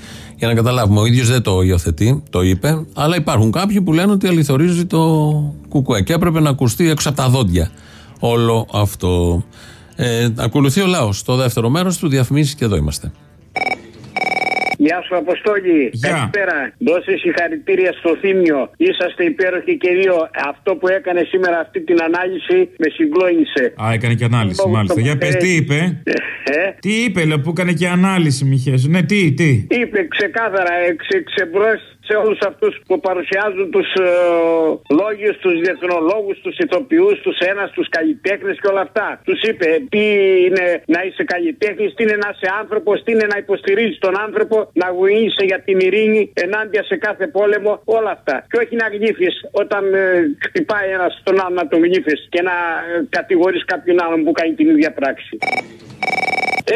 Για να καταλάβουμε, ο ίδιος δεν το υιοθετεί, το είπε, αλλά υπάρχουν κάποιοι που λένε ότι αληθορίζει το κουκουέ και έπρεπε να ακουστεί έξω από τα δόντια όλο αυτό. Ε, ακολουθεί ο λαός. Στο δεύτερο μέρος του διαφημίσει και εδώ είμαστε. Γεια σου, Αποστόλη. Γεια. Καλησπέρα. Δώσε συγχαρητήρια στο Θήμιο. Είσαστε υπέροχοι και δύο. Αυτό που έκανε σήμερα αυτή την ανάλυση με συγκλώνησε. Α, έκανε και ανάλυση, Λοιπόν, μάλιστα. το Για πες, ποτέ- τι είπε; Ε, Τι είπε, λέει, που έκανε και ανάλυση, Μιχές. Ναι, τι, τι. είπε ξεκάθαρα, εξε, ξεμπρόστησε όλους αυτούς που παρουσιάζουν τους ε, λόγιους, τους διεθνολόγους, τους ηθοποιούς, τους ένας, τους καλλιτέχνες και όλα αυτά. Τους είπε τι είναι να είσαι καλλιτέχνης, τι είναι να είσαι άνθρωπος, τι είναι να υποστηρίζεις τον άνθρωπο, να αγωνίζεσαι για την ειρήνη ενάντια σε κάθε πόλεμο, όλα αυτά. Και όχι να γνύφει όταν ε, χτυπάει ένας τον άλλον να τον γνύφει και να ε, κατηγορείς κάποιον άλλον που κάνει την ίδια πράξη.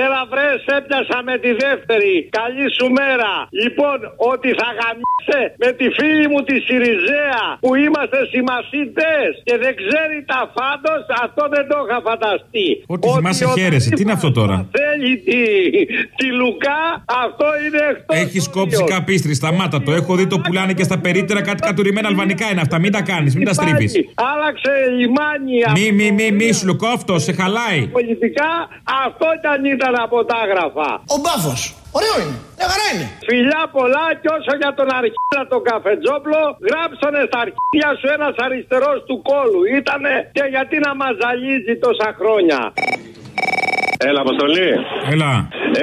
Έλα βρε, έπιασα με τη δεύτερη. Καλή σου μέρα. Λοιπόν, ότι θα γαμίσαι με τη φίλη μου τη Σιριζέα που είμαστε συμμασίτες και δεν ξέρει τα φάντος, αυτό δεν το είχα φανταστεί. Ότι θυμάσαι ο χαίρεσαι. Τι είναι αυτό τώρα; Θέλει τη, τη Λουκά, αυτό είναι εκτός. Έχεις κόψει καπίστρι, σταμάτα το. Έχω δει το πουλάνε και στα περίτερα κάτι κατουρημένα αλβανικά είναι αυτά. Μην τα κάνεις, μην τα στρίβεις. Άλλαξε λιμάνι. Μη, μη, μη, μη, σου κόφτο, σε χαλάει. Πολιτικά, αυτό ήταν, ήταν από τα άγραφα. Ο μπάφος. Ωραίο είναι. Μια χαρά είναι. Φιλιά πολλά και όσο για τον αρχίδα τον καφετζόπλο, γράψανε στα αρχίδια σου ένας αριστερός του κόλου. Ήτανε και γιατί να μας ζαλίζει τόσα χρόνια. Έλα, Αποστολή. Έλα.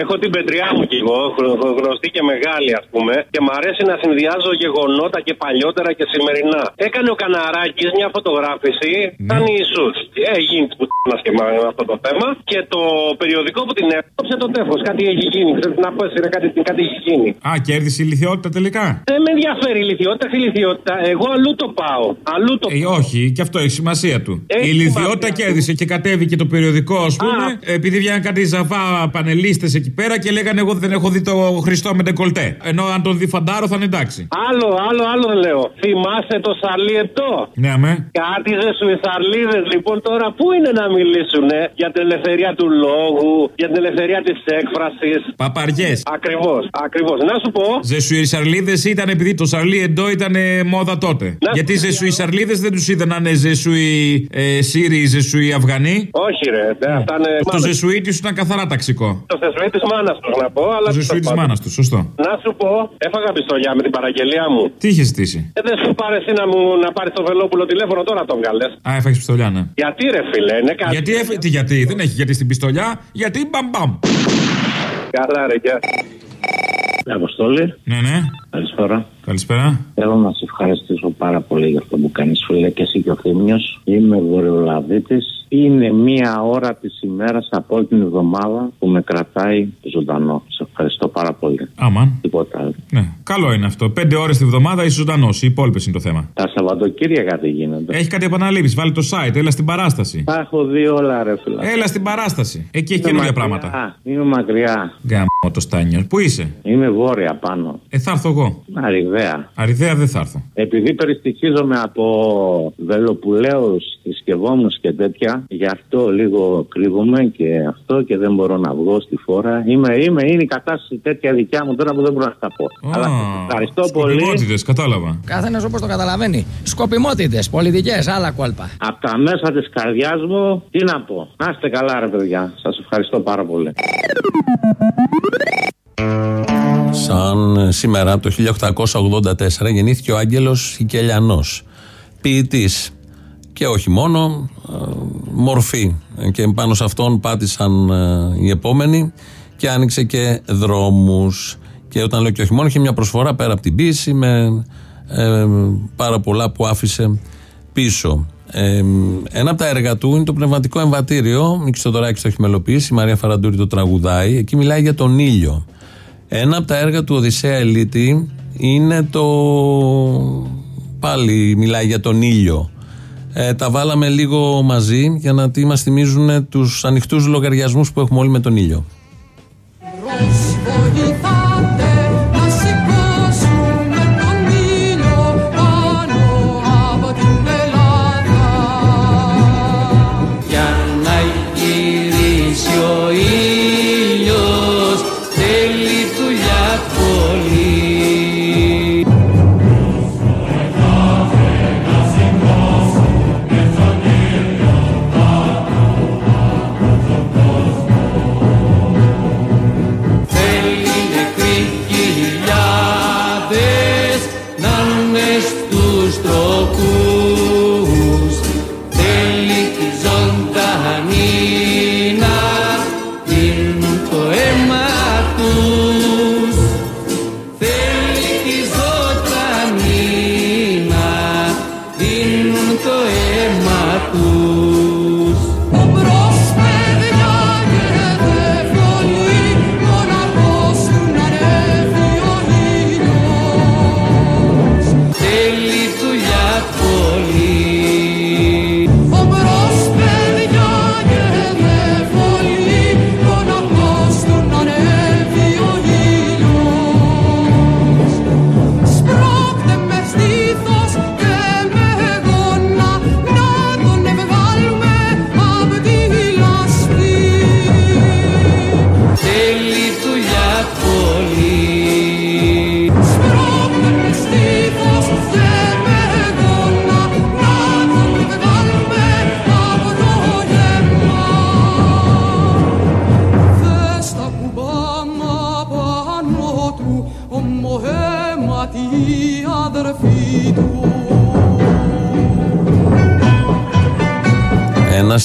Έχω την πετριά μου κι εγώ, γρο- γρο- γνωστή και μεγάλη ας πούμε, και μ' αρέσει να συνδυάζω γεγονότα και παλιότερα και σημερινά. Έκανε ο Καναράκης μια φωτογράφηση, ήταν Ιησούς. Ε, γίνει που και με αυτό το θέμα. Και το περιοδικό που την έκοψε το τέφος. Κάτι έχει γίνει. Ξέρετε να πω, είναι κάτι, κάτι έχει γίνει. Α, κέρδισε η λιθιότητα τελικά; Δεν με ενδιαφέρει η λιθιότητα, η λιθιότητα. Εγώ αλλού το πάω. Αλλού το Ε, όχι, και αυτό έχει σημασία του. Έχει η λιθιότητα κέρδισε και κατέβηκε το περιοδικό, α πούμε, επειδή βγαίναν κάτι ζαβά πανελίστες εκεί πέρα και λέγανε Εγώ δεν έχω δει το Χριστό με ντεκολτέ. Ενώ αν τον δει φαντάρο θα είναι εντάξει. Άλλο, άλλο, άλλο δεν λέω. Θυμάστε το Σαρλί Επτό. Ναι, αμέ. Κάτι ζεσουισαρλίδε λοιπόν τώρα πού είναι να μιλήσουν για την ελευθερία του λόγου, για την ελευθερία της έκφρασης; Παπαριές. Ακριβώς, ακριβώς. Να σου πω. Ζεσουισαρλίδες ήταν επειδή το Σαρλί Εντό ήταν ε, μόδα τότε. Γιατί Ζεσουισαρλίδες δεν τους είδαν να είναι Ζεσουι ε, Σύριοι, Ζεσουι Αφγανοί; Όχι, ρε. δεν, Αυτά είναι. Το Ζεσουίτη σου ήταν καθαρά ταξικό. Το θεσμί της μάνας τους να πω. Αλλά Το Ζεσουί της μάνας τους, σωστό. Να σου πω, έφαγα πιστολιά με την παραγγελία μου. Τι είχες ζητήσει; Ε, δεν σου πάρε εσύ να, μου, να πάρεις το Βελόπουλο τηλέφωνο τώρα το βγάλε. Α, έφαγες πιστολιά, ναι. Γιατί ρε φίλε, είναι κάτι. Γιατί, έφε... τι, γιατί, δεν έχει γιατί στην πιστολιά, γιατί μπαμ μπαμ. Καλά, ρε, γεια. Αποστόλη. Ναι, ναι. Καλησπέρα. Καλησπέρα. Θέλω να σε ευχαριστήσω πάρα πολύ για αυτό που κάνεις, φίλε, και εσύ και ο Θήμιος. Είμαι βορειολαβήτης. Είναι μία ώρα της ημέρας από όλη την εβδομάδα που με κρατάει ζωντανό. Σε ευχαριστώ πάρα πολύ. Άμαν. Τίποτα άλλο. Ναι. Καλό είναι αυτό. Πέντε ώρες τη βδομάδα είσαι ζωντανός. Οι υπόλοιπες είναι το θέμα. Τα Σαββατοκύριακα τι γίνονται. Έχει κάτι επαναλήψεις. Βάλει το site. Έλα στην παράσταση. Τα έχω δει όλα, ρε φίλε. Έλα στην παράσταση. Εκεί έχει Είμαι καινούργια μακριά. πράγματα. Είμαι μακριά. Γκάμο το στάνιο. Πού είσαι; Είμαι βόρεια πάνω. Ε, θα έρθω εγώ. Αριδαία. Αριδαία δεν θα έρθω. Επειδή περιστοιχίζομαι από βελοπουλαίους, θρησκευόμου και τέτοια, γι' αυτό λίγο κρύβομαι και αυτό και δεν μπορώ να βγω στη φόρα. Είμαι, είμαι, είναι η κατάσταση τέτοια δικιά μου τώρα που δεν μπορώ να τα πω. Αλλά σας ευχαριστώ πολύ. Σκοπιμότητες, κατάλαβα. Καθένας όπως το καταλαβαίνει. Σκοπιμότητες, πολιτικές, άλλα κόλπα. Από τα μέσα της καρδιάς μου, τι να πω. Να είστε καλά, ρε παιδιά. Σας ευχαριστώ πάρα πολύ. Σαν ε, σήμερα το 1884 γεννήθηκε ο Άγγελος Σικελιανός, ποιητής και όχι μόνο, ε, μορφή Ε, και πάνω σε αυτόν πάτησαν ε, οι επόμενοι και άνοιξε και δρόμους και όταν λέω και όχι μόνο είχε μια προσφορά πέρα από την ποίηση με ε, πάρα πολλά που άφησε πίσω. Ε, ένα από τα έργα του είναι το πνευματικό εμβατήριο. Μίξ Θοδωράκης το έχει μελοποιήσει, η Μαρία Φαραντούρη το τραγουδάει. Εκεί μιλάει για τον ήλιο. Ένα από τα έργα του Οδυσσέα Ελίτη είναι το. Πάλι μιλάει για τον ήλιο. Ε, τα βάλαμε λίγο μαζί για να τι μας θυμίζουν τους ανοιχτούς λογαριασμούς που έχουμε όλοι με τον ήλιο.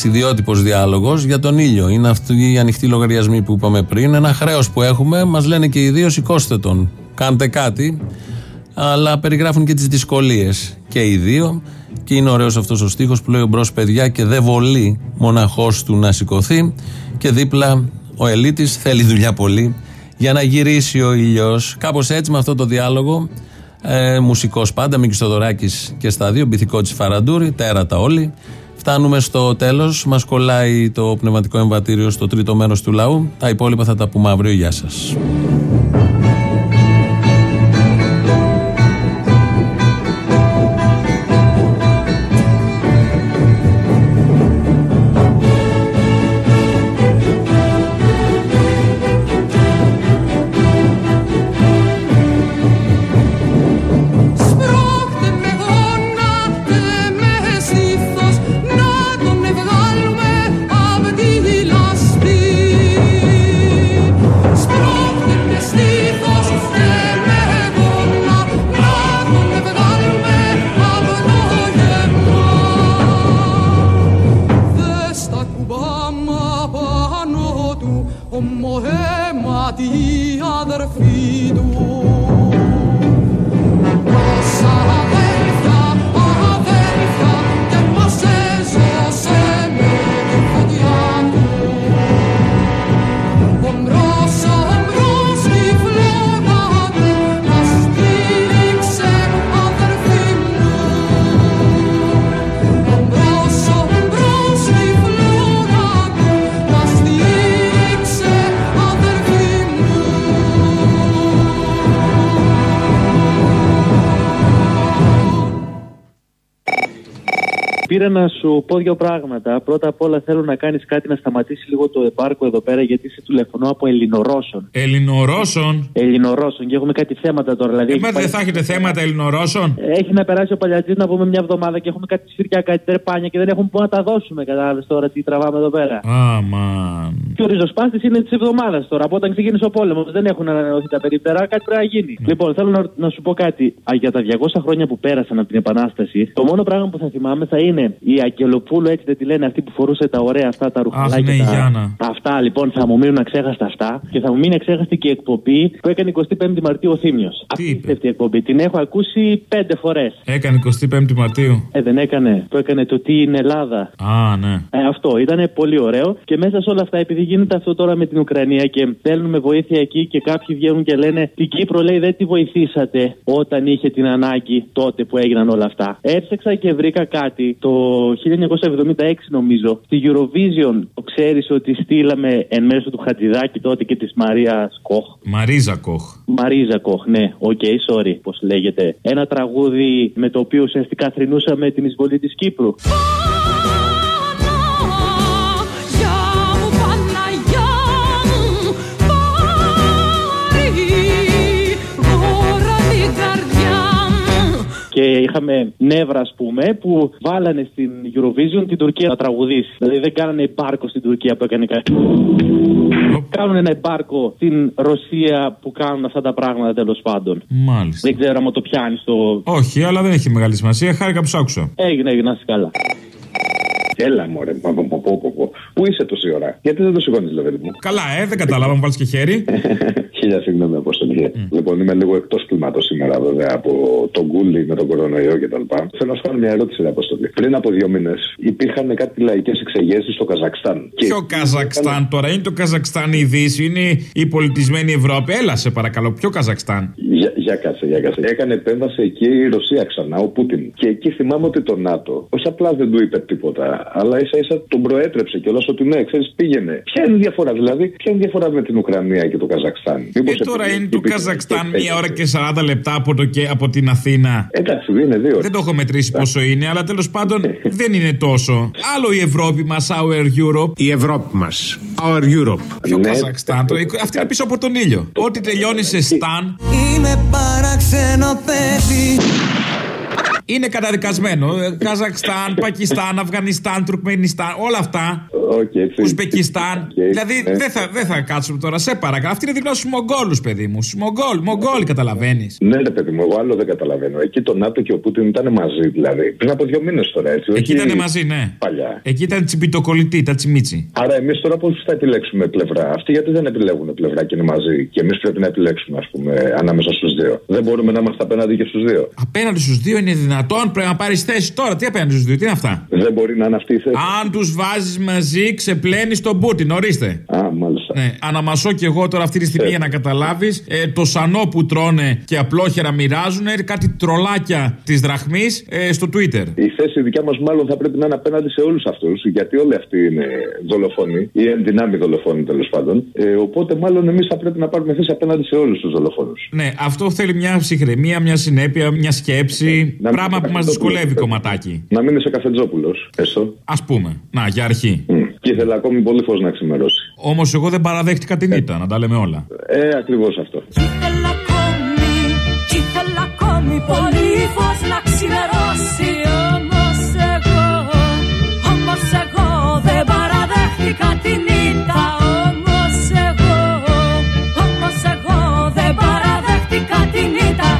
Ιδιότυπος διάλογος για τον ήλιο. Είναι αυτοί οι ανοιχτοί λογαριασμοί που είπαμε πριν. Ένα χρέος που έχουμε. Μας λένε και οι δύο, σηκώστε τον. Κάντε κάτι. Αλλά περιγράφουν και τις δυσκολίες. Και οι δύο. Και είναι ωραίος αυτός ο στίχος που λέει: Μπρος παιδιά και δεν βολεί μοναχός του να σηκωθεί. Και δίπλα ο Ελίτης θέλει δουλειά πολύ για να γυρίσει ο ήλιος. Κάπως έτσι με αυτό το διάλογο. Ε, Μουσικός πάντα, Μίκης Στοδωράκη και στα δύο, μπιθικό της Φαραντούρη, τέρατα όλοι. Φτάνουμε στο τέλος. Μας κολλάει το πνευματικό εμβατήριο στο τρίτο μέρος του λαού. Τα υπόλοιπα θα τα πούμε αύριο. Γεια σας. Πήρα να σου πω δύο πράγματα. Πρώτα απ' όλα θέλω να κάνεις κάτι να σταματήσει λίγο το εμπάρκο εδώ πέρα, γιατί σε τηλεφωνώ από Ελληνορώσων. Ελληνορώσων; Ελληνορώσων και έχουμε κάτι θέματα τώρα. Δηλαδή, έχει Εμένα δεν πάει- θα έχετε θέματα Ελληνορώσων; Έχει να περάσει ο παλιατζής να πούμε μια εβδομάδα και έχουμε κάτι σφυριά, κάτι τρεπάνια και δεν έχουμε πού να τα δώσουμε. Κατάλαβες τώρα τι τραβάμε εδώ πέρα. Αμαν. Και ο ριζοσπάστης είναι της εβδομάδας τώρα. Από όταν ξεκίνησε ο πόλεμος, δεν έχουν ανανεωθεί τα περίπτερα, κάτι πρέπει να γίνει. Λοιπόν, θέλω να, να σου πω κάτι. Α, για τα 200 χρόνια που πέρασαν από την Επανάσταση, το μόνο πράγμα που θα θυμάμαι θα είναι η Αγγελοπούλου, έτσι δεν τη λένε αυτή που φορούσε τα ωραία αυτά τα ρουχαλάκια. ναι, η τα... Γιάννα. Αυτά λοιπόν θα μου μείνουν αξέχαστα αυτά και θα μου μείνει αξέχαστη και η εκπομπή που έκανε 25η Μαρτίου ο Θήμιος. Αυτή η εκπομπή την έχω ακούσει πέντε φορές. Έκανε 25η Μαρτίου. Ε, δεν έκανε. Που έκανε το τι είναι Ελλάδα. Α, ναι. Ε, αυτό ήταν πολύ ωραίο. Και μέσα σε όλα αυτά, επειδή γίνεται αυτό τώρα με την Ουκρανία και θέλουμε βοήθεια εκεί και κάποιοι βγαίνουν και λένε Την Κύπρο λέει δεν τη βοηθήσατε όταν είχε την ανάγκη τότε που έγιναν όλα αυτά. Έψαξα και βρήκα κάτι το 1976 νομίζω. Στη Eurovision το ξέρεις ότι στείλαμε εν μέσω του Χατζηδάκη τότε και της Μαρία Κοχ. Μαρίζα Κοχ. Μαρίζα Κοχ, ναι, OK, sorry, πώς λέγεται. Ένα τραγούδι με το οποίο ουσιαστικά θρηνούσαμε την εισβολή της Κύπρου. Είχαμε νεύρα, ας πούμε, που βάλανε στην Eurovision την Τουρκία να τραγουδήσει. Δηλαδή δεν κάνανε εμπάργκο στην Τουρκία που έκανε κάτι. Κάνουν ένα εμπάρκο στην Ρωσία που κάνουν αυτά τα πράγματα τέλος πάντων. Μάλιστα. Δεν ξέρω αν το πιάνεις το. Όχι, αλλά δεν έχει μεγάλη σημασία. Χάρηκα που σ' άκουσα. Έγινε, έγινε, να είσαι καλά. Έλα, μωρέ, πω, πω, πω, πω, πω. Πού είσαι τόση ώρα, γιατί δεν το σηκώνεις, δηλαδή μου; Καλά, ε, δεν κατάλαβα, μου βάλεις και χέρι. Χίλια συγγνώμη, Αποστολή. Λοιπόν, είμαι λίγο εκτός κλίματο σήμερα, βέβαια, από τον κούλι με τον κορονοϊό κτλ. Θέλω να σου κάνω μια ερώτηση, ρε Αποστολή. Πριν από δύο μήνες υπήρχαν κάτι λαϊκές εξεγέρσεις στο Καζακστάν. Και Ποιο Καζακστάν τώρα, είναι το Καζακστάν η Δύση, είναι η πολιτισμένη Ευρώπη. Έλα σε παρακαλώ, ποιο Καζακστάν; Για, για κάτσε, για κάτσε. Έκανε επέμβαση εκεί η Ρωσία ξανά, ο Πούτιν. Και εκεί θυμάμαι ότι το ΝΑΤΟ, όχι απλά δεν του είπε τίποτα, αλλά ίσα ίσα τον προέτρεψε κιόλας ότι ναι, ξέρεις, πήγαινε. Ποια είναι η διαφορά, δηλαδή, ποια είναι η διαφορά με την Ουκρανία και το Καζακστάν; Μήπως Και τώρα επειδή είναι το υπήρχε Καζακστάν και μία ώρα και 40 λεπτά από, το, και, από την Αθήνα. Εντάξει, δεν είναι δύο. Δεν το έχω μετρήσει πόσο είναι, αλλά τέλος πάντων δεν είναι τόσο. Άλλο η Ευρώπη μας, our Europe. Η Ευρώπη μας, our Europe. Ποιο Καζακστάν, το, αυτή είναι πίσω από τον ήλιο. Ό,τι τελειώνει σε Σταν, Είναι παράξενο παιδί Είναι καταδικασμένο. Ε, Καζακστάν, Πακιστάν, Αφγανιστάν, Τουρκμενιστάν, όλα αυτά. Okay, Ουσμπεκιστάν. Δηλαδή ναι. δεν θα, δεν θα κάτσουμε τώρα, σε παρακαλώ. Αυτή είναι δίπλα στους Μογγόλους, παιδί μου. Στους Μογγόλ, Μογγόλοι καταλαβαίνεις. Ναι, ρε παιδί μου, εγώ άλλο δεν καταλαβαίνω. Εκεί το ΝΑΤΟ και ο Πούτιν ήταν μαζί, δηλαδή. Πριν από δύο μήνες τώρα, έτσι. Εκεί όχι ήταν μαζί, ναι. Παλιά. Εκεί ήταν τσιμπιτοκολλητή, τα τσιμίτσι. Άρα εμείς τώρα πώς θα επιλέξουμε πλευρά; Αυτοί γιατί δεν επιλέγουν πλευρά και είναι μαζί. Και εμείς πρέπει να επιλέξουμε, ας πούμε, ανάμεσα στους δύο; Δεν μπορούμε να είμαστε απέναντι και στους δύο; Απέναντι στους δύο είναι δυνατόν, πρέπει να πάρεις θέση τώρα. Τι απέναντι στους δύο, τι είναι αυτά; Δεν μπορεί να είναι αυτή η θέση. Αν τους βάζεις μαζί, ξεπλένεις τον Πούτιν, ορίστε. Α, μάλιστα. Ναι, αναμασώ και εγώ τώρα αυτή τη στιγμή για να καταλάβεις. Ε, το σανό που τρώνε και απλόχερα μοιράζουν είναι κάτι τρολάκια της δραχμής ε, στο Twitter. Η θέση δικιά μας μάλλον θα πρέπει να είναι απέναντι σε όλους αυτούς, γιατί όλοι αυτοί είναι δολοφόνοι ή ενδυνάμει δολοφόνοι τέλος πάντων. Ε, οπότε μάλλον εμείς θα πρέπει να πάρουμε θέση απέναντι σε όλους τους δολοφόνους. Ναι, αυτό θέλει μια ψυχραιμία, μια συνέπεια, μια σκέψη. Να πράγμα μην που μας το δυσκολεύει πούμε. κομματάκι. Να μην είσαι καφετζόπουλο, έστω. Α πούμε. Να, για αρχή. Μμ. Και ήθελα ακόμη πολύ φως να ξημερώσει. Όμως εγώ δεν δεν παραδέχτηκα την ήττα, να τα λέμε όλα. Ε, ακριβώς αυτό. Κι ήθελα ακόμη, κι ήθελα ακόμη πολύ φως να ξημερώσει όμως εγώ, όμως εγώ δεν παραδέχτηκα την ήττα, όμως εγώ, όμως εγώ δεν παραδέχτηκα την ήττα.